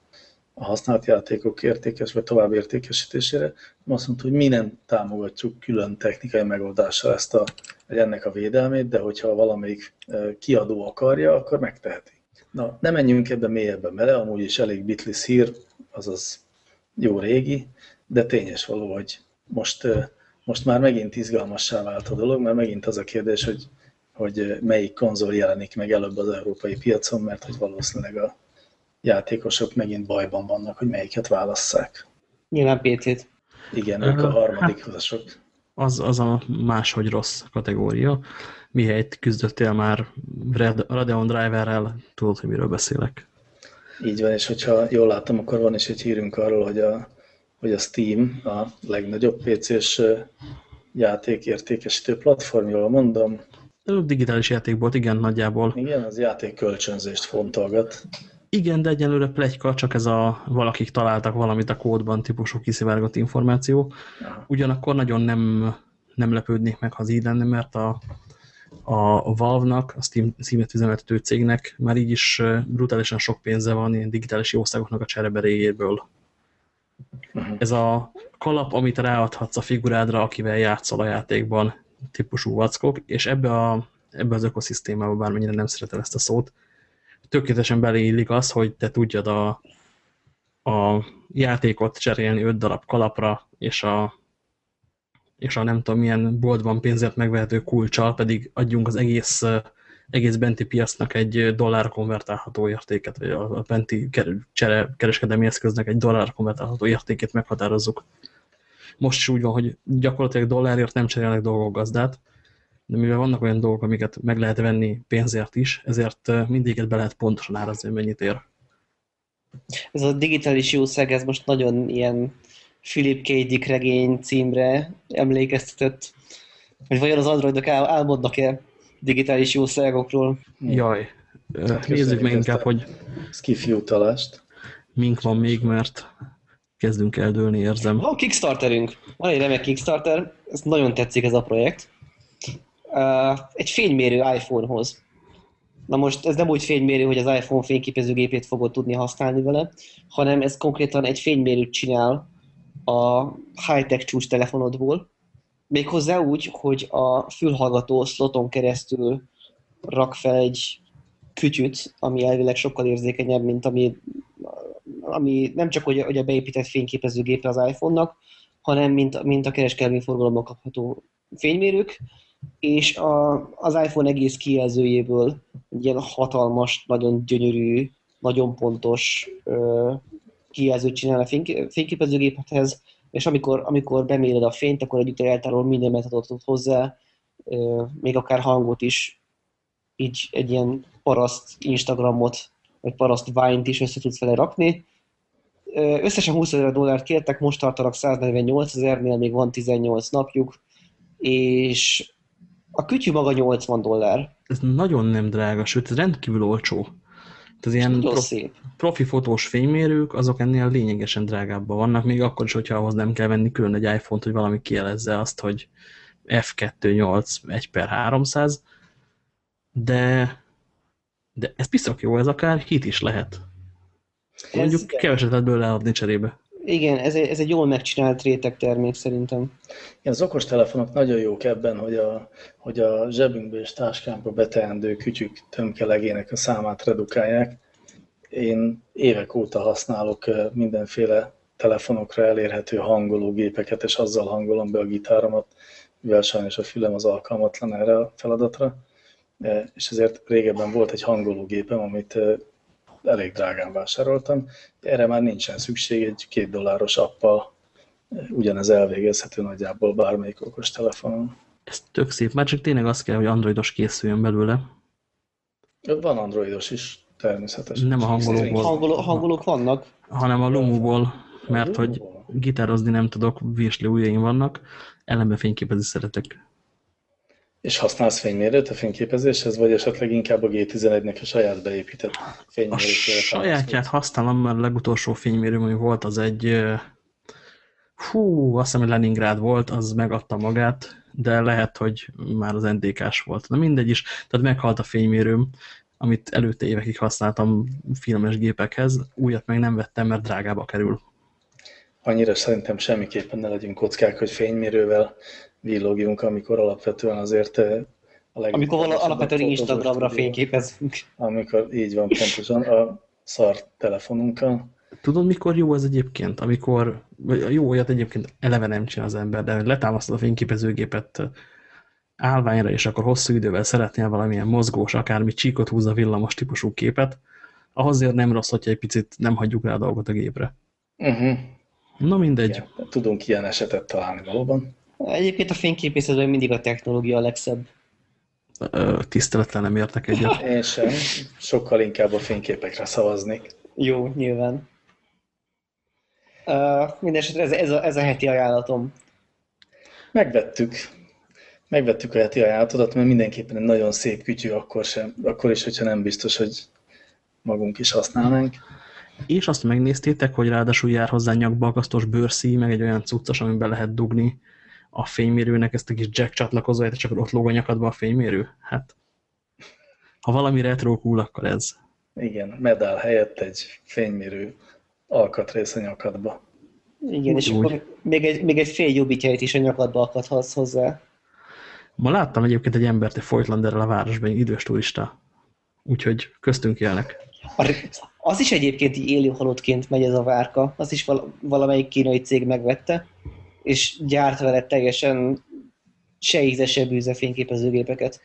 a használt játékok értékes vagy tovább értékesítésére, hanem azt mondta, hogy mi nem támogatjuk külön technikai megoldással ezt a, vagy ennek a védelmét, de hogyha valamelyik eh, kiadó akarja, akkor megteheti. Na, nem menjünk ebbe mélyebben bele, amúgy is elég bitlis hír, azaz jó régi, de tényes való, hogy most most már megint izgalmassá vált a dolog, mert megint az a kérdés, hogy, hogy melyik konzol jelenik meg előbb az európai piacon, mert hogy valószínűleg a játékosok megint bajban vannak, hogy melyiket válasszák.
Nyilván PC-t.
Igen, ők a harmadik utasok.
Az, az a máshogy rossz kategória. Mihelyt küzdöttél már Radeon Driverrel, tudod, hogy miről beszélek.
Így van, és hogyha jól látom, akkor van is egy hírünk arról, hogy a, hogy a Steam a legnagyobb PC-s játékértékesítő platform, jól mondom.
Digitális játékból, igen, nagyjából.
Igen, az játék kölcsönzést fontolgat.
Igen, de egyelőre plegyka, csak ez a valakik találtak valamit a kódban típusú kiszivárgott információ. Ugyanakkor nagyon nem, nem lepődnék meg, ha az így lenne, mert a, a Valve-nak, a Steam, Steam-et üzemeltető cégnek már így is brutálisan sok pénze van ilyen digitális jószágoknak a csereberéjéből. Ez a kalap, amit ráadhatsz a figurádra, akivel játszol a játékban, típusú vackok, és ebbe, a, ebbe az ökoszisztémába, bármennyire nem szeretem ezt a szót, tökéletesen beleillik az, hogy te tudjad a, a játékot cserélni öt darab kalapra, és a, és a nem tudom milyen boltban pénzért megvehető kulcsal pedig adjunk az egész, egész benti piacnak egy dollár konvertálható értéket, vagy a benti kereskedelmi eszköznek egy dollár konvertálható értékét meghatározzuk. Most is úgy van, hogy gyakorlatilag dollárért nem cserélnek dolgok gazdát, de mivel vannak olyan dolgok, amiket meg lehet venni pénzért is, ezért mindiget be lehet pontosan árazni, hogy mennyit ér.
Ez a digitális jószág, ez most nagyon ilyen Philip K. Dick regény címre emlékeztetett. Hogy vajon az androidok ál álmodnak-e digitális jószágokról?
Jaj, hát nézzük meg inkább, hogy
Skiffy utalást.
Mink van még, mert kezdünk eldőlni, érzem.
Van Kickstarterünk. Van egy remek Kickstarter, ez nagyon tetszik ez a projekt uh, egy fénymérő iPhone-hoz. Na most ez nem úgy fénymérő, hogy az iPhone fényképezőgépét fogod tudni használni vele, hanem ez konkrétan egy fénymérőt csinál a high-tech csúcs telefonodból, méghozzá úgy, hogy a fülhallgató sloton keresztül rak fel egy kütyüt, ami elvileg sokkal érzékenyebb, mint ami, ami nem csak hogy, hogy a beépített fényképezőgépe az iPhone-nak, hanem mint, mint a kereskedelmi forgalomban kapható fénymérők, és a, az iPhone egész kijelzőjéből egy ilyen hatalmas, nagyon gyönyörű, nagyon pontos ö, kijelzőt csinál a fényképezőgéphez, és amikor, amikor beméred a fényt, akkor együtt eltárol minden metodot hozzá, még akár hangot is, így egy ilyen paraszt Instagramot, vagy paraszt Vine-t is össze tudsz vele rakni. Összesen 20 ezer dollárt kértek, most tartanak 148 ezernél, még van 18 napjuk, és a kütyű maga 80 dollár.
Ez nagyon nem drága, sőt, ez rendkívül olcsó. Az ilyen profi, profi fotós fénymérők, azok ennél lényegesen drágábban vannak, még akkor is, hogyha ahhoz nem kell venni külön egy iPhone-t, hogy valami kielezze azt, hogy f2.8 1 per 300, de, de ez piszok jó, ez akár hit is lehet. Mondjuk ez, keveset lehet bőle adni cserébe.
Igen, ez egy, ez egy jól megcsinált réteg termék szerintem.
Igen, az okostelefonok nagyon jók ebben, hogy a, hogy a zsebünkbe és táskánkba beteendő kütyük tömkelegének a számát redukálják. Én évek óta használok mindenféle telefonokra elérhető hangológépeket, és azzal hangolom be a gitáromat, mivel sajnos a fülem az alkalmatlan erre a feladatra. És ezért régebben volt egy hangológépem, amit elég drágán vásároltam. Erre már nincsen szükség, egy két dolláros appal ugyanez elvégezhető nagyjából bármelyik okos telefonon.
Ez tök szép, már csak tényleg az kell, hogy androidos készüljön belőle.
Van androidos is, természetesen.
Nem a hangolókból.
Hangoló, hangolók vannak.
Hanem a Lumuból, mert hogy gitározni nem tudok, virsli ujjaim vannak, ellenben fényképezni szeretek.
És használsz fénymérőt a fényképezéshez, vagy esetleg inkább a G11-nek a saját beépített fénymérőt? A
sajátját használom, mert a legutolsó fénymérő, ami volt, az egy hú, azt hiszem, hogy Leningrád volt, az megadta magát, de lehet, hogy már az NDK-s volt. Na mindegy is, tehát meghalt a fénymérőm, amit előtte évekig használtam filmes gépekhez, újat meg nem vettem, mert drágába kerül.
Annyira szerintem semmiképpen ne legyünk kockák, hogy fénymérővel villogjunk, amikor alapvetően azért eh,
a Amikor vala, alapvetően Instagramra fényképezünk.
Amikor így van pontosan a szar telefonunkkal.
Tudod, mikor jó ez egyébként? Amikor, vagy jó olyat egyébként eleve nem csinál az ember, de letámasztod a fényképezőgépet állványra, és akkor hosszú idővel szeretnél valamilyen mozgós, akármi csíkot húzza villamos típusú képet, ahhoz azért nem rossz, hogyha egy picit nem hagyjuk rá a dolgot a gépre.
Uh -huh.
Na mindegy.
Igen, tudunk ilyen esetet találni valóban.
Egyébként a fényképészetben mindig a technológia a legszebb.
Tiszteletlen nem értek egyet.
Én sem. Sokkal inkább a fényképekre szavaznék.
Jó, nyilván. Uh, Mindenesetre ez, ez, a, ez a heti ajánlatom.
Megvettük. Megvettük a heti ajánlatodat, mert mindenképpen egy nagyon szép kütyű, akkor, sem, akkor is, hogyha nem biztos, hogy magunk is használnánk.
És azt megnéztétek, hogy ráadásul jár hozzá nyakbalkasztós bőrszí, meg egy olyan cuccos, amiben lehet dugni a fénymérőnek ezt a kis jack csatlakozóját, csak ott lóg a nyakadba a fénymérő? Hát, ha valami retro cool, akkor ez.
Igen, medál helyett egy fénymérő alkatrész a nyakadba.
Igen, és úgy. akkor még egy, még egy fél jobbitjait is a nyakadba akadhatsz hozzá.
Ma láttam egyébként egy embert egy Folytlanderrel a városban, egy idős turista. Úgyhogy köztünk élnek.
Az is egyébként így élő halottként megy ez a várka. Az is valamelyik kínai cég megvette, és gyárt vele teljesen se íze, se bűze fényképezőgépeket.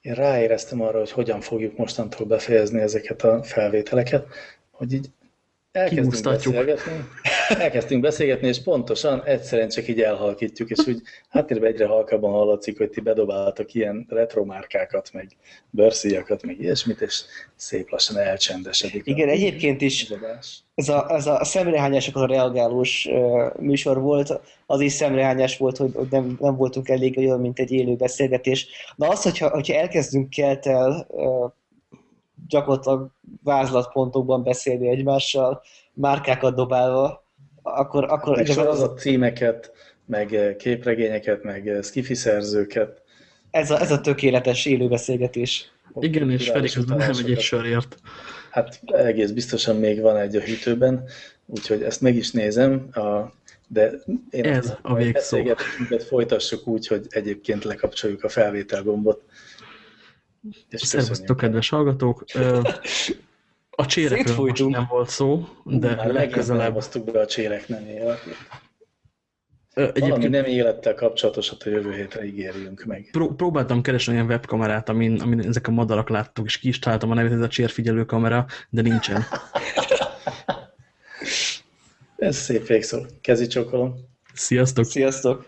Én ráéreztem arra, hogy hogyan fogjuk mostantól befejezni ezeket a felvételeket, hogy így elkezdünk beszélgetni, elkezdtünk beszélgetni, és pontosan egyszerűen csak így elhalkítjuk, és úgy háttérben egyre halkabban hallatszik, hogy ti bedobáltak ilyen retromárkákat, meg bőrszíjakat, meg ilyesmit, és szép lassan elcsendesedik.
Igen, egyébként is ez a, ez a a reagálós uh, műsor volt, az is szemrehányás volt, hogy, hogy nem, nem voltunk elég olyan, mint egy élő beszélgetés. Na az, hogyha, hogyha elkezdünk keltel uh, gyakorlatilag vázlatpontokban beszélni egymással, márkákat dobálva, akkor... akkor
meg sorozat címeket, meg képregényeket, meg skifi szerzőket.
Ez a, ez a tökéletes élőbeszélgetés.
Igen, és Feri közben nem egy sörért.
Hát egész biztosan még van egy a hűtőben, úgyhogy ezt meg is nézem, a, de én
ez a végszó.
folytassuk úgy, hogy egyébként lekapcsoljuk a felvétel gombot.
Szervusztok, kedves hallgatók! A csérekről most nem volt szó, de
Már legközelebb... hoztuk be a csérek nem élet. Egyébként... Valami nem élettel kapcsolatosat a jövő hétre ígérjünk meg.
Pró próbáltam keresni olyan webkamerát, amin, amin ezek a madarak láttuk, és ki is találtam a nevét, ez a csérfigyelő kamera, de nincsen.
ez szép végszó. Kezi csokolom.
Sziasztok!
Sziasztok!